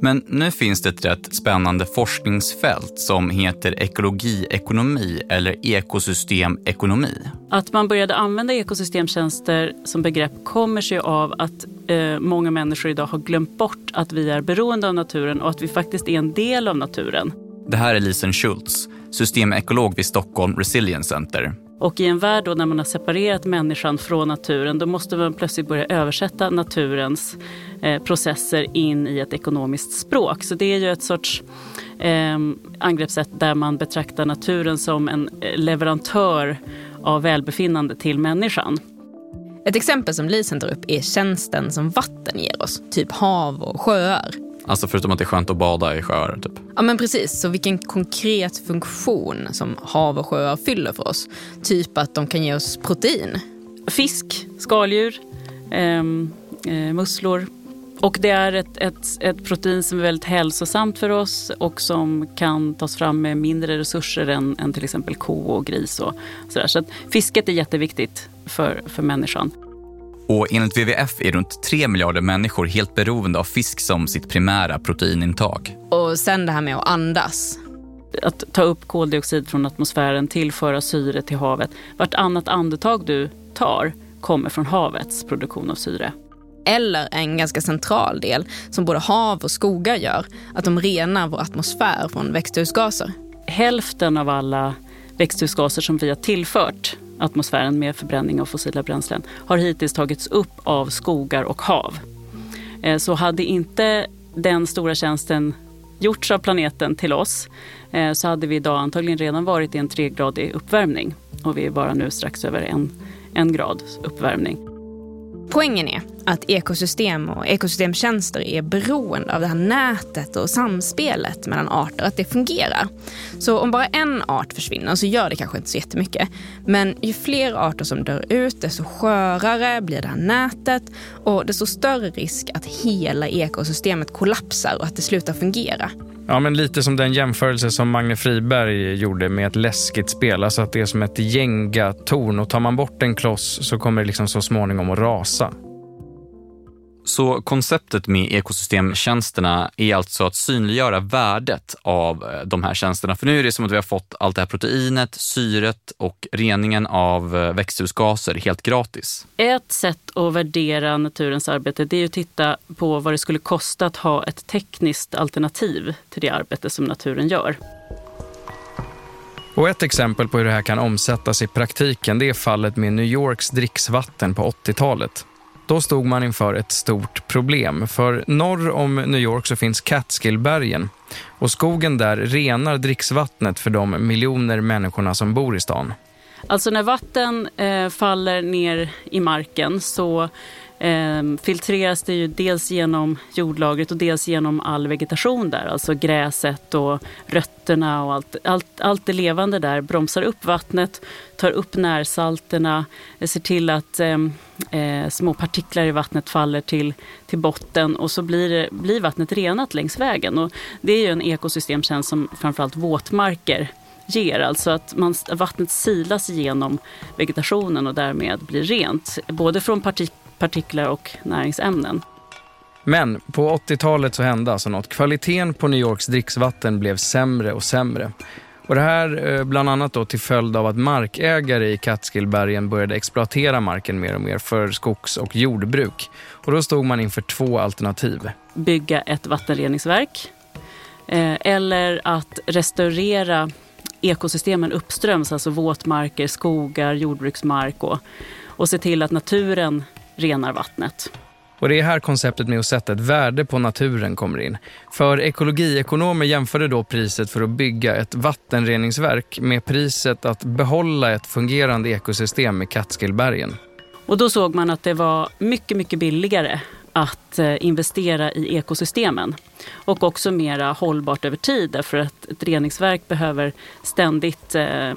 Men nu finns det ett rätt spännande forskningsfält som heter ekologiekonomi eller ekosystemekonomi. Att man började använda ekosystemtjänster som begrepp kommer sig av att eh, många människor idag har glömt bort att vi är beroende av naturen och att vi faktiskt är en del av naturen. Det här är Lisen Schultz, systemekolog vid Stockholm Resilience Center. Och i en värld då när man har separerat människan från naturen då måste man plötsligt börja översätta naturens eh, processer in i ett ekonomiskt språk. Så det är ju ett sorts eh, angreppssätt där man betraktar naturen som en eh, leverantör av välbefinnande till människan. Ett exempel som Lisen tar upp är tjänsten som vatten ger oss, typ hav och sjöar. Alltså förutom att det är skönt att bada i sjöar typ. Ja men precis, så vilken konkret funktion som hav och sjöar fyller för oss. Typ att de kan ge oss protein. Fisk, skaldjur, eh, eh, musslor. Och det är ett, ett, ett protein som är väldigt hälsosamt för oss och som kan tas fram med mindre resurser än, än till exempel ko och gris. Och sådär. Så att fisket är jätteviktigt för, för människan. Och enligt WWF är runt 3 miljarder människor helt beroende av fisk som sitt primära proteinintag. Och sen det här med att andas. Att ta upp koldioxid från atmosfären, tillföra syre till havet. Vartannat andetag du tar kommer från havets produktion av syre. Eller en ganska central del som både hav och skogar gör, att de renar vår atmosfär från växthusgaser. Hälften av alla växthusgaser som vi har tillfört atmosfären med förbränning av fossila bränslen har hittills tagits upp av skogar och hav. Eh, så hade inte den stora tjänsten gjorts av planeten till oss eh, så hade vi idag antagligen redan varit i en tregradig uppvärmning och vi är bara nu strax över en, en grads uppvärmning. Poängen är att ekosystem och ekosystemtjänster är beroende av det här nätet och samspelet mellan arter, att det fungerar. Så om bara en art försvinner så gör det kanske inte så jättemycket. Men ju fler arter som dör ut, desto skörare blir det här nätet och desto större risk att hela ekosystemet kollapsar och att det slutar fungera. Ja, men lite som den jämförelse som Magne Friberg gjorde med ett läskigt spel. Alltså att det är som ett gänga torn och tar man bort en kloss så kommer det liksom så småningom att rasa. Så konceptet med ekosystemtjänsterna är alltså att synliggöra värdet av eh, de här tjänsterna. För nu är det som att vi har fått allt det här proteinet, syret och reningen av eh, växthusgaser helt gratis. Ett sätt att värdera naturens arbete det är att titta på vad det skulle kosta att ha ett tekniskt alternativ till det arbete som naturen gör. Och ett exempel på hur det här kan omsättas i praktiken det är fallet med New Yorks dricksvatten på 80-talet. Då stod man inför ett stort problem. För norr om New York så finns Catskillbergen. Och skogen där renar dricksvattnet för de miljoner människorna som bor i stan. Alltså när vatten eh, faller ner i marken så eh, filtreras det ju dels genom jordlagret och dels genom all vegetation där. Alltså gräset och rötterna och allt, allt, allt det levande där bromsar upp vattnet, tar upp närsalterna, ser till att eh, eh, små partiklar i vattnet faller till, till botten och så blir, det, blir vattnet renat längs vägen. Och det är ju en ekosystemtjänst som framförallt våtmarker ger. Alltså att man, vattnet silas genom vegetationen och därmed blir rent. Både från partiklar partiklar och näringsämnen. Men på 80-talet så hände alltså något. Kvaliteten på New Yorks dricksvatten blev sämre och sämre. Och det här eh, bland annat då till följd av att markägare i Catskillbergen började exploatera marken mer och mer för skogs- och jordbruk. Och då stod man inför två alternativ. Bygga ett vattenreningsverk eh, eller att restaurera ekosystemen uppströms, alltså våtmarker, skogar, jordbruksmark och, och se till att naturen renar vattnet. Och det är här konceptet med att sätta ett värde på naturen kommer in. För ekologiekonomer jämförde då priset för att bygga ett vattenreningsverk med priset att behålla ett fungerande ekosystem i Catskillbergen. Och då såg man att det var mycket, mycket billigare att eh, investera i ekosystemen. Och också mera hållbart över tid därför att ett reningsverk behöver ständigt eh,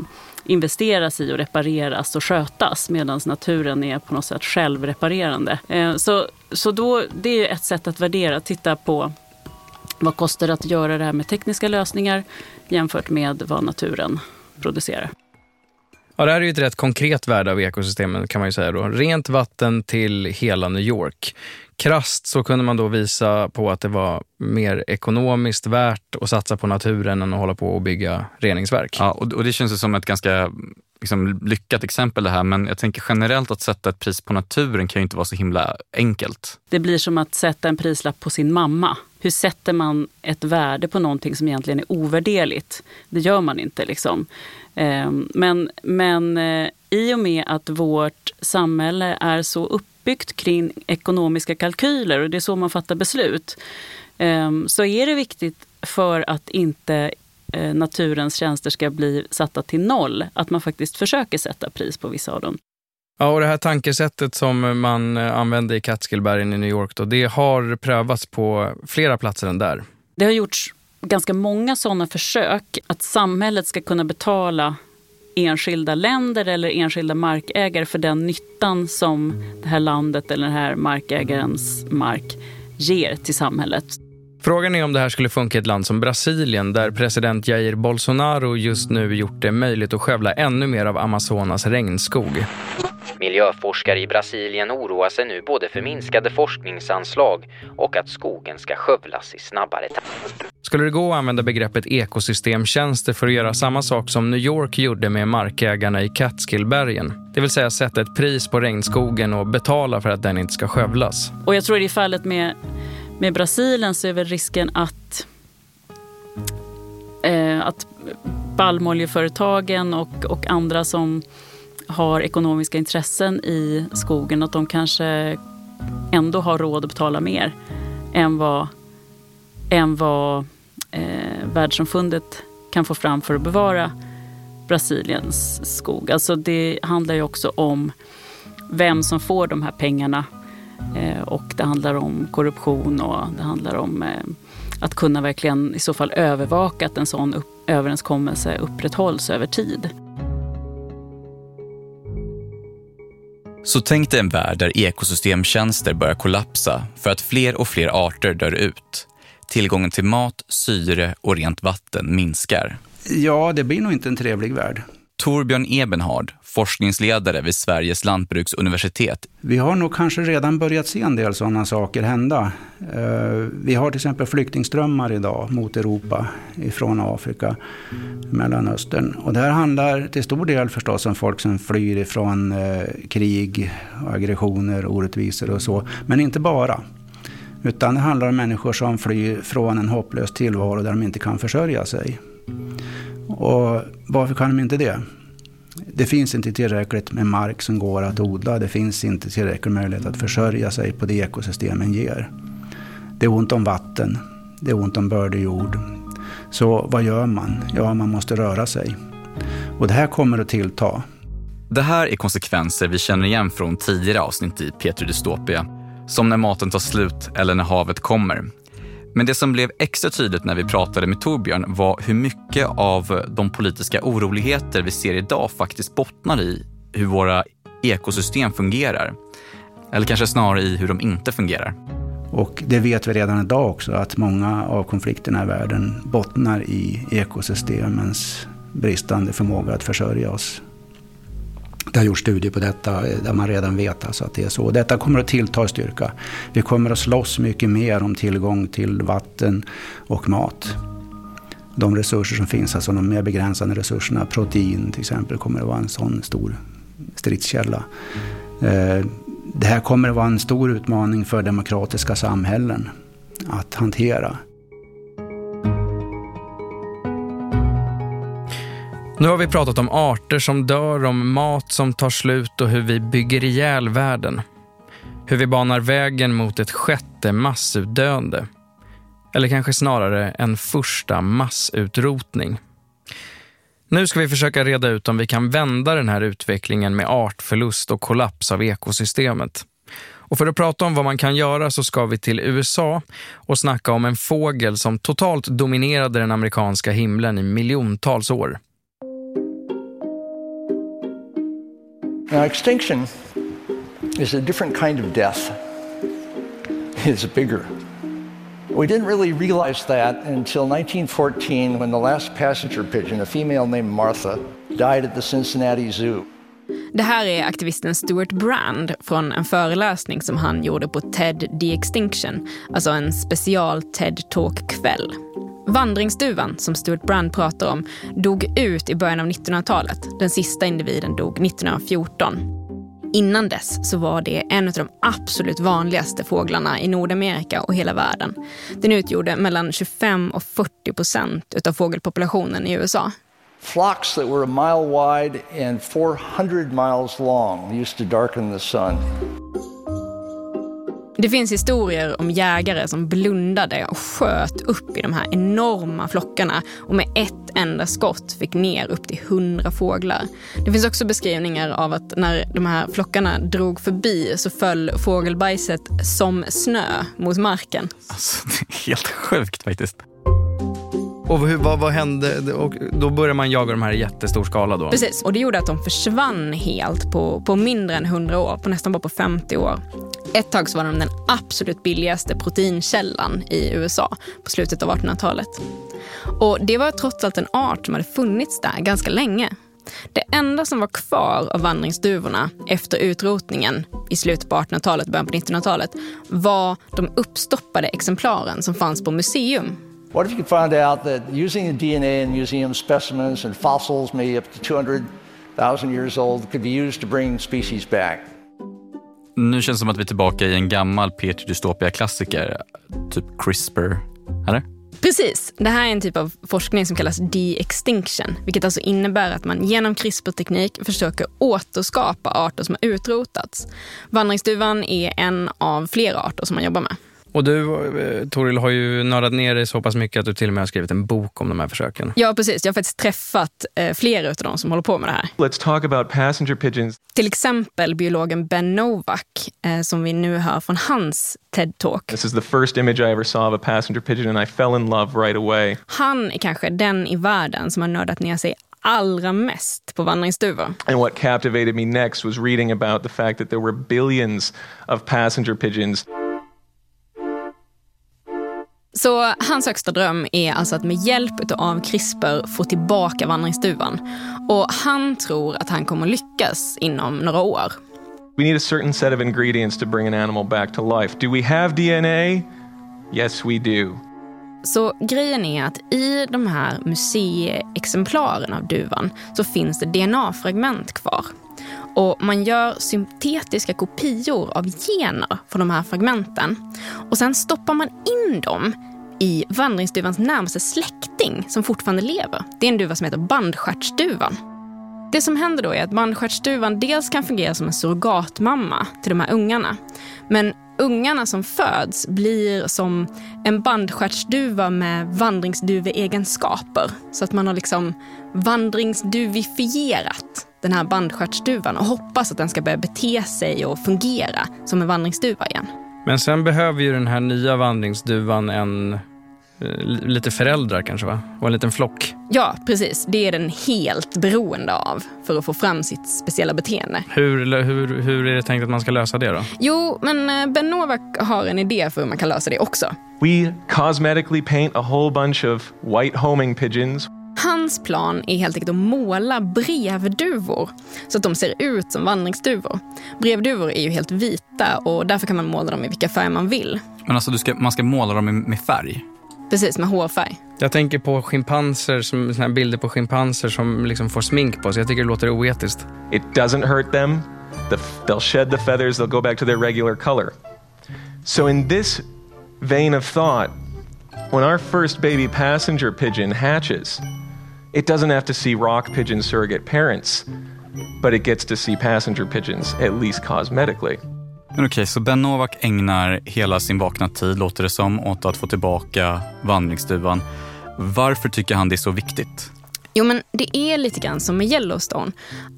investeras i och repareras och skötas medan naturen är på något sätt självreparerande. Eh, så, så då, det är ett sätt att värdera, titta på vad kostar det att göra det här med tekniska lösningar jämfört med vad naturen producerar. Ja, det här är ju ett rätt konkret värde av ekosystemen kan man ju säga. Då. Rent vatten till hela New York. Krast så kunde man då visa på att det var mer ekonomiskt värt att satsa på naturen än att hålla på och bygga reningsverk. Ja, och, och det känns som ett ganska liksom, lyckat exempel det här, men jag tänker generellt att sätta ett pris på naturen kan ju inte vara så himla enkelt. Det blir som att sätta en prislapp på sin mamma. Hur sätter man ett värde på någonting som egentligen är ovärderligt? Det gör man inte. liksom. Ehm, men, men eh, i och med att vårt samhälle är så uppbyggt kring ekonomiska kalkyler och det är så man fattar beslut, ehm, så är det viktigt för att inte naturens tjänster ska bli satta till noll, att man faktiskt försöker sätta pris på vissa av dem. Ja, och det här tankesättet som man eh, använde i Catskillbergen i New York, då, det har prövats på flera platser än där. Det har gjorts ganska många sådana försök att samhället ska kunna betala enskilda länder eller enskilda markägare för den nyttan som det här landet eller den här markägarens mark ger till samhället. Frågan är om det här skulle funka i ett land som Brasilien där president Jair Bolsonaro just nu gjort det möjligt att skövla ännu mer av Amazonas regnskog. Miljöforskare i Brasilien oroar sig nu både för minskade forskningsanslag och att skogen ska skövlas i snabbare takt. Skulle det gå att använda begreppet ekosystemtjänster för att göra samma sak som New York gjorde med markägarna i Catskillbergen? Det vill säga sätta ett pris på regnskogen och betala för att den inte ska skövlas. Och jag tror i fallet med, med Brasilien så är väl risken att eh, att palmoljeföretagen och, och andra som har ekonomiska intressen i skogen att de kanske ändå har råd att betala mer än vad, än vad eh, världssamfundet kan få fram för att bevara Brasiliens skog. Alltså det handlar ju också om vem som får de här pengarna och det handlar om korruption och det handlar om eh, att kunna verkligen i så fall övervaka att en sån upp, överenskommelse upprätthålls över tid. Så tänk dig en värld där ekosystemtjänster börjar kollapsa för att fler och fler arter dör ut. Tillgången till mat, syre och rent vatten minskar. Ja, det blir nog inte en trevlig värld. Torbjörn Ebenhard, forskningsledare vid Sveriges lantbruksuniversitet. Vi har nog kanske redan börjat se en del sådana saker hända. Eh, vi har till exempel flyktingströmmar idag mot Europa ifrån Afrika, Mellanöstern. Och det här handlar till stor del förstås om folk som flyr ifrån eh, krig, aggressioner, orättvisor och så. Men inte bara. Utan det handlar om människor som flyr från en hopplös tillvaro där de inte kan försörja sig. Och varför kan de inte det? Det finns inte tillräckligt med mark som går att odla. Det finns inte tillräcklig möjlighet att försörja sig på det ekosystemen ger. Det är ont om vatten. Det är ont om bördig jord. Så vad gör man? Ja, man måste röra sig. Och det här kommer att tillta. Det här är konsekvenser vi känner igen från tidigare avsnitt i Petri Dystopia. Som när maten tar slut eller när havet kommer. Men det som blev extra tydligt när vi pratade med Torbjörn var hur mycket av de politiska oroligheter vi ser idag faktiskt bottnar i hur våra ekosystem fungerar. Eller kanske snarare i hur de inte fungerar. Och det vet vi redan idag också, att många av konflikterna i världen bottnar i ekosystemens bristande förmåga att försörja oss. Det har gjorts studier på detta eh, där man redan vet alltså att det är så. Detta kommer att tillta i styrka. Vi kommer att slåss mycket mer om tillgång till vatten och mat. De resurser som finns, alltså de mer begränsade resurserna, protein till exempel, kommer att vara en sån stor stridskälla. Eh, det här kommer att vara en stor utmaning för demokratiska samhällen att hantera. Nu har vi pratat om arter som dör, om mat som tar slut och hur vi bygger ihjäl världen. Hur vi banar vägen mot ett sjätte massutdöende. Eller kanske snarare en första massutrotning. Nu ska vi försöka reda ut om vi kan vända den här utvecklingen med artförlust och kollaps av ekosystemet. Och för att prata om vad man kan göra så ska vi till USA och snacka om en fågel som totalt dominerade den amerikanska himlen i miljontals år. Now, extinction is a different kind of death. It's bigger. We didn't really realize that until 1914 when the last passenger pigeon, a female named Martha, died at the Cincinnati Zoo. Det här är aktivisten Stuart Brand från en föreläsning som han gjorde på TED De-Extinction, alltså en special TED Talk-kväll. Vandringsduvan, som Stuart Brand pratar om, dog ut i början av 1900-talet. Den sista individen dog 1914. Innan dess så var det en av de absolut vanligaste fåglarna i Nordamerika och hela världen. Den utgjorde mellan 25 och 40 procent av fågelpopulationen i USA. Flocks that were a mile wide and 400 miles long used to darken the sun. Det finns historier om jägare som blundade och sköt upp i de här enorma flockarna och med ett enda skott fick ner upp till hundra fåglar. Det finns också beskrivningar av att när de här flockarna drog förbi så föll fågelbajset som snö mot marken. Alltså, det är helt sjukt faktiskt. Och hur, vad, vad hände? Och då började man jaga de här i jättestor skala då? Precis, och det gjorde att de försvann helt på, på mindre än 100 år, på nästan bara på 50 år. Ett tag så var de den absolut billigaste proteinkällan i USA på slutet av 1800-talet. Och det var trots allt en art som hade funnits där ganska länge. Det enda som var kvar av vandringsduvorna efter utrotningen i slutet på 1800-talet början på 1900-talet var de uppstoppade exemplaren som fanns på museum What if you could find out that using the DNA in museum specimens and fossils, maybe up to 200,000 years old, could be used to bring species back? Nu känns det som att vi är tillbaka i en gammal Petri Dystopia-klassiker, typ CRISPR, eller? Precis. Det här är en typ av forskning som kallas de-extinction, vilket alltså innebär att man genom CRISPR-teknik försöker återskapa arter som har utrotats. Vandringsduvan är en av flera arter som man jobbar med. Och du, eh, Toril, har ju nördat ner dig så pass mycket att du till och med har skrivit en bok om de här försöken. Ja, precis. Jag har faktiskt träffat eh, flera av de som håller på med det här. Let's talk about passenger pigeons. Till exempel biologen Ben Novak, eh, som vi nu hör från hans TED-talk. This is the first image I ever saw of a passenger pigeon and I fell in love right away. Han är kanske den i världen som har nördat ner sig allra mest på vandringsduvor. And what captivated me next was reading about the fact that there were billions of passenger pigeons Så hans högsta dröm är alltså att med hjälp av CRISPR få tillbaka vandringsduvan. Och han tror att han kommer lyckas inom några år. We need a certain set of ingredients to bring an animal back to life. Do we have DNA? Yes, we do. Så grejen är att i de här museiexemplaren av duvan så finns det DNA-fragment kvar. Och man gör syntetiska kopior av gener från de här fragmenten. Och sen stoppar man in dem i vandringsduvans närmaste släkting som fortfarande lever. Det är en duva som heter bandstjärtsduvan. Det som händer då är att bandstjärtsduvan dels kan fungera som en surrogatmamma till de här ungarna. Men ungarna som föds blir som en bandstjärtsduva med vandringsduveegenskaper. Så att man har liksom vandringsduvifierat den här bandstjärtsduvan och hoppas att den ska börja bete sig och fungera som en vandringsduva igen. Men sen behöver ju den här nya vandringsduvan en lite föräldrar kanske va? Och en liten flock. Ja, precis. Det är den helt beroende av för att få fram sitt speciella beteende. Hur, hur, hur är det tänkt att man ska lösa det då? Jo, men eh, Ben Novak har en idé för hur man kan lösa det också. We cosmetically paint a whole bunch of white homing pigeons Hans plan är helt enkelt att måla brevduvor så att de ser ut som vandringsduvor. Brevduvor är ju helt vita och därför kan man måla dem i vilka färger man vill. Men alltså ska, man ska måla dem med färg? Precis, med hårfärg. Jag tänker på schimpanser, som, såna bilder på schimpanser som liksom får smink på sig. Jag tycker det låter oetiskt. It doesn't hurt them. The, they'll shed the feathers, they'll go back to their regular color. So in this vein of thought, when our first baby passenger pigeon hatches, it doesn't have to see rock pigeon surrogate parents, but it gets to see passenger pigeons, at least cosmetically. Men okej, så Ben Novak ägnar hela sin vakna tid, låter det som, åt att få tillbaka vandringsduvan. Varför tycker han det är så viktigt? Jo, men det är lite grann som med Yellowstone.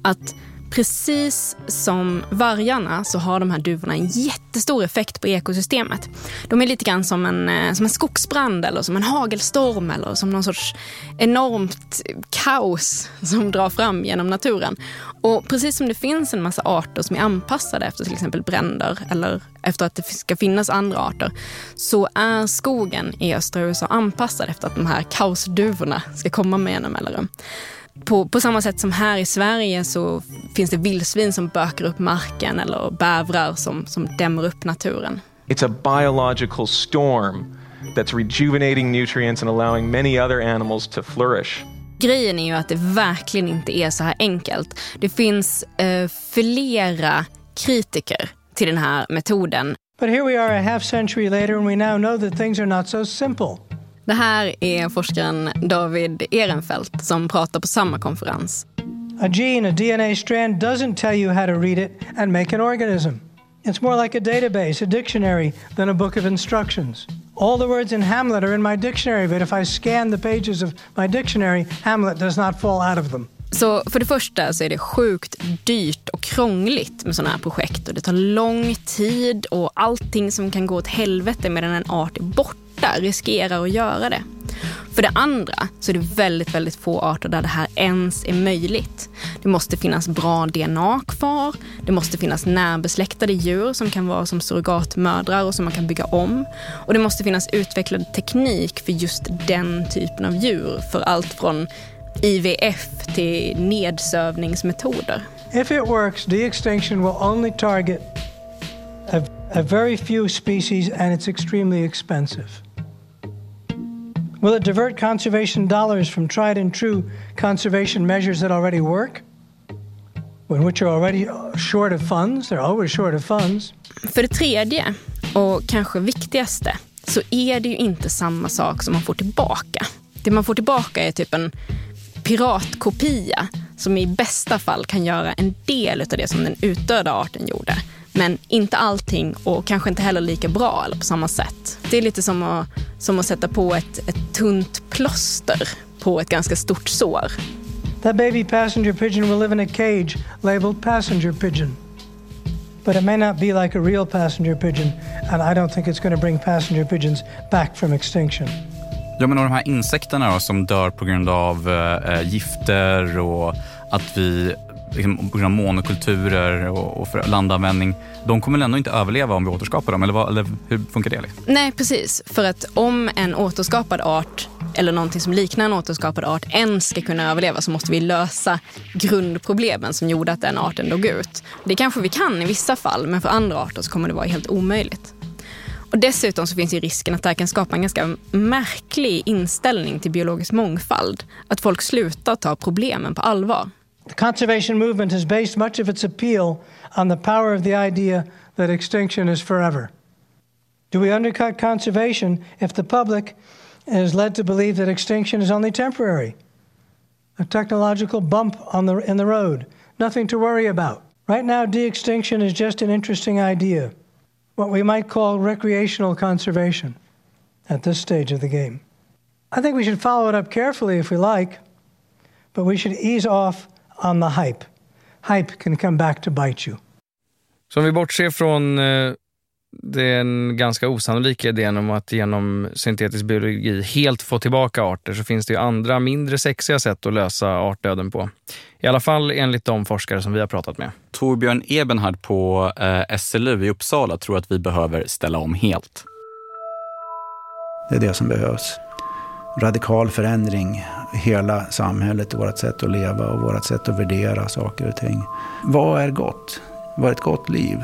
Att Precis som vargarna så har de här duvorna en jättestor effekt på ekosystemet. De är lite grann som en, eh, som en skogsbrand eller som en hagelstorm eller som någon sorts enormt kaos som drar fram genom naturen. Och precis som det finns en massa arter som är anpassade efter till exempel bränder eller efter att det ska finnas andra arter så är skogen i östra USA anpassad efter att de här kaosduvorna ska komma med jämna mellanrum på, på samma sätt som här i Sverige så finns det vildsvin som bökar upp marken eller bävrar som, som dämmer upp naturen. It's a biological storm that's rejuvenating nutrients and allowing many other animals to flourish. Grejen är ju att det verkligen inte är så här enkelt. Det finns eh, flera kritiker till den här metoden. But here we are a half century later and we now know that things are not so simple. Det här är forskaren David Ehrenfeldt som pratar på samma konferens. A gene, a DNA strand doesn't tell you how to read it and make an organism. It's more like a database, a dictionary, than a book of instructions. All the words in Hamlet are in my dictionary, but if I scan the pages of my dictionary, Hamlet does not fall out of them. Så för det första så är det sjukt dyrt och krångligt med sådana här projekt och det tar lång tid och allting som kan gå åt helvete medan en art är borta riskerar att göra det. För det andra så är det väldigt, väldigt få arter där det här ens är möjligt. Det måste finnas bra DNA kvar. Det måste finnas närbesläktade djur som kan vara som surrogatmödrar och som man kan bygga om. Och det måste finnas utvecklad teknik för just den typen av djur. För allt från IVF till nedsövningsmetoder. If it works, the extinction will only target a, a very few species and it's extremely expensive. Will it divert conservation dollars from tried and true conservation measures that already work? When which are already short of funds, they're always short of funds. För det tredje, och kanske viktigaste, så är det ju inte samma sak som man får tillbaka. Det man får tillbaka är typ en piratkopia som i bästa fall kan göra en del av det som den utdöda arten gjorde. Men inte allting och kanske inte heller lika bra eller på samma sätt. Det är lite som att, som att sätta på ett, ett tunt plåster på ett ganska stort sår. That baby passenger pigeon will live in a cage labeled passenger pigeon. But it may not be like a real passenger pigeon, and I don't think it's going to bring passenger pigeons back from extinction. Ja, men de här insekterna då, som dör på grund av eh, gifter och att vi liksom, på grund av monokulturer och, och för landanvändning, de kommer väl ändå inte överleva om vi återskapar dem? Eller, vad, eller hur funkar det? Liksom? Nej, precis. För att om en återskapad art eller någonting som liknar en återskapad art ens ska kunna överleva så måste vi lösa grundproblemen som gjorde att den arten dog ut. Det kanske vi kan i vissa fall, men för andra arter så kommer det vara helt omöjligt. Och dessutom så finns ju risken att det här kan skapa en ganska märklig inställning till biologisk mångfald. Att folk slutar ta problemen på allvar. The conservation movement has based much of its appeal on the power of the idea that extinction is forever. Do we undercut conservation if the public is led to believe that extinction is only temporary? A technological bump on the, in the road, nothing to worry about. Right now, de extinction is just an interesting idea, what we might call recreational conservation at this stage of the game. I think we should follow it up carefully if we like, but we should ease off on the hype. Hype can come back to bite you. Så om vi bortser från eh, den ganska osannolika idén om att genom syntetisk biologi helt få tillbaka arter så finns det ju andra mindre sexiga sätt att lösa artdöden på. I alla fall enligt de forskare som vi har pratat med. Torbjörn Ebenhard på eh, SLU i Uppsala tror att vi behöver ställa om helt. Det är det som behövs. Radikal förändring i hela samhället, vårt sätt att leva och vårt sätt att värdera saker och ting. Vad är gott? Vad är ett gott liv?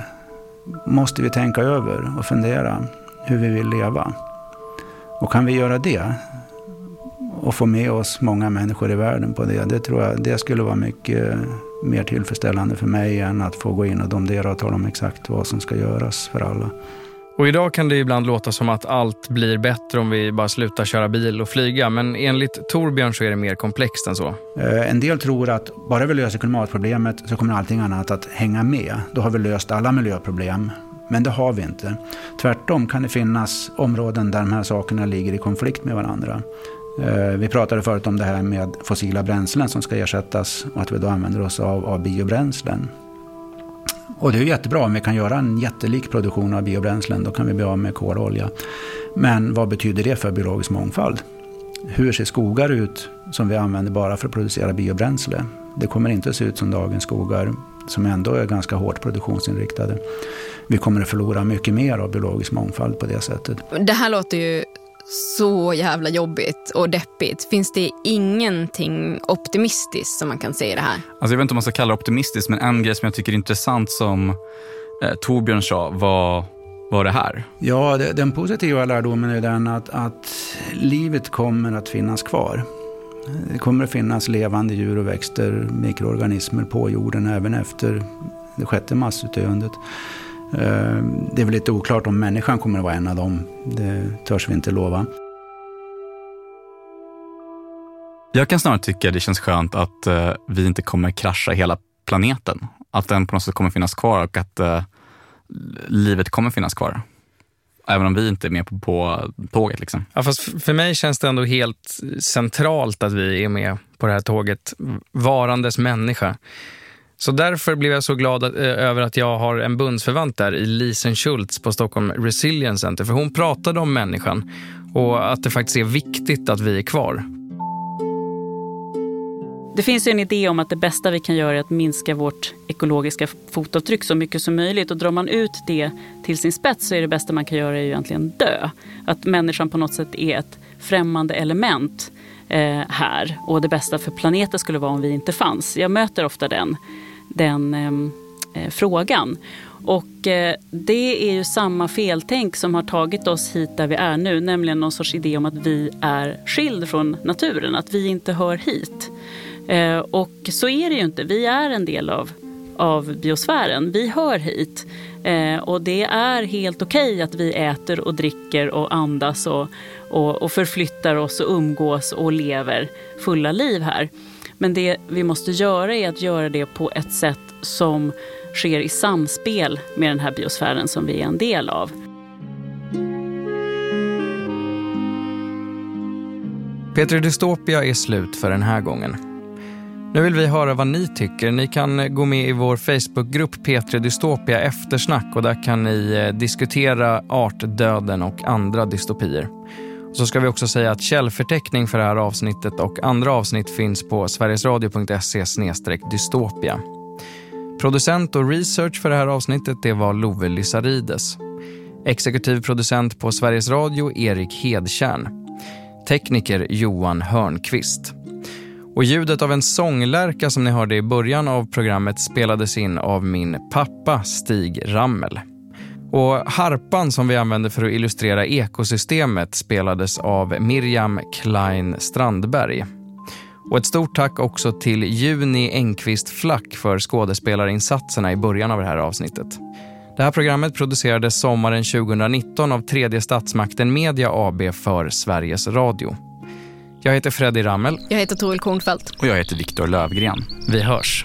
måste vi tänka över och fundera hur vi vill leva. Och kan vi göra det och få med oss många människor i världen på det, det tror jag det skulle vara mycket mer tillfredsställande för mig än att få gå in och domdera och tala om exakt vad som ska göras för alla. Och idag kan det ibland låta som att allt blir bättre om vi bara slutar köra bil och flyga. Men enligt Torbjörn så är det mer komplext än så. Eh, en del tror att bara vi löser klimatproblemet så kommer allting annat att hänga med. Då har vi löst alla miljöproblem. Men det har vi inte. Tvärtom kan det finnas områden där de här sakerna ligger i konflikt med varandra. Eh, vi pratade förut om det här med fossila bränslen som ska ersättas och att vi då använder oss av, av biobränslen. Och det är jättebra om vi kan göra en jättelik produktion av biobränslen. Då kan vi bli av med kol och olja. Men vad betyder det för biologisk mångfald? Hur ser skogar ut som vi använder bara för att producera biobränsle? Det kommer inte att se ut som dagens skogar som ändå är ganska hårt produktionsinriktade. Vi kommer att förlora mycket mer av biologisk mångfald på det sättet. Det här låter ju så jävla jobbigt och deppigt. Finns det ingenting optimistiskt som man kan se i det här? Alltså jag vet inte om man ska kalla det optimistiskt, men en grej som jag tycker är intressant som eh, Torbjörn sa var, var det här. Ja, det, den positiva lärdomen är den att, att livet kommer att finnas kvar. Det kommer att finnas levande djur och växter, mikroorganismer på jorden även efter det sjätte massutdöendet. Eh, det är väl lite oklart om människan kommer att vara en av dem. Det törs vi inte lova. Jag kan snarare tycka det känns skönt att uh, vi inte kommer krascha hela planeten. Att den på något sätt kommer finnas kvar och att, uh, livet kommer finnas kvar. Även om vi inte är med på, på tåget. Liksom. Ja, fast för mig känns det ändå helt centralt att vi är med på det här tåget, varandes människa. Så därför blev jag så glad att, över att jag har en bundsförvant där i Lisen Schultz på Stockholm Resilience Center. För hon pratade om människan och att det faktiskt är viktigt att vi är kvar. Det finns en idé om att det bästa vi kan göra är att minska vårt ekologiska fotavtryck så mycket som möjligt. Och drar man ut det till sin spets så är det bästa man kan göra är ju egentligen dö. Att människan på något sätt är ett främmande element eh, här. Och det bästa för planeten skulle vara om vi inte fanns. Jag möter ofta den, den ehm, eh, frågan. Och eh, det är ju samma feltänk som har tagit oss hit där vi är nu. Nämligen någon sorts idé om att vi är skild från naturen. Att vi inte hör hit. Eh, och så är det ju inte. Vi är en del av, av biosfären. Vi hör hit. Eh, och det är helt okej okay att vi äter och dricker och andas och, och, och förflyttar oss och umgås och lever fulla liv här. Men det vi måste göra är att göra det på ett sätt som sker i samspel med den här biosfären som vi är en del av. Petri Dystopia är slut för den här gången. Nu vill vi höra vad ni tycker. Ni kan eh, gå med i vår Facebookgrupp P3 Dystopia Eftersnack och där kan ni eh, diskutera artdöden och andra dystopier. Så ska vi också säga att källförteckning för det här avsnittet och andra avsnitt finns på sverigesradio.se dystopia. Producent och research för det här avsnittet det var Love Lysarides. Exekutiv producent på Sveriges Radio Erik Hedtjärn. Tekniker Johan Hörnqvist. Och ljudet av en sånglärka som ni hörde i början av programmet spelades in av min pappa Stig Rammel. Och harpan som vi använde för att illustrera ekosystemet spelades av Miriam Klein Strandberg. Och ett stort tack också till Juni Engqvist Flack för skådespelarinsatserna i början av det här avsnittet. Det här programmet producerades sommaren 2019 av tredje statsmakten Media AB för Sveriges Radio. Jag heter Freddy Rammel. Jag heter Toril Kornfeldt. Och jag heter Viktor Lövgren. Vi hörs.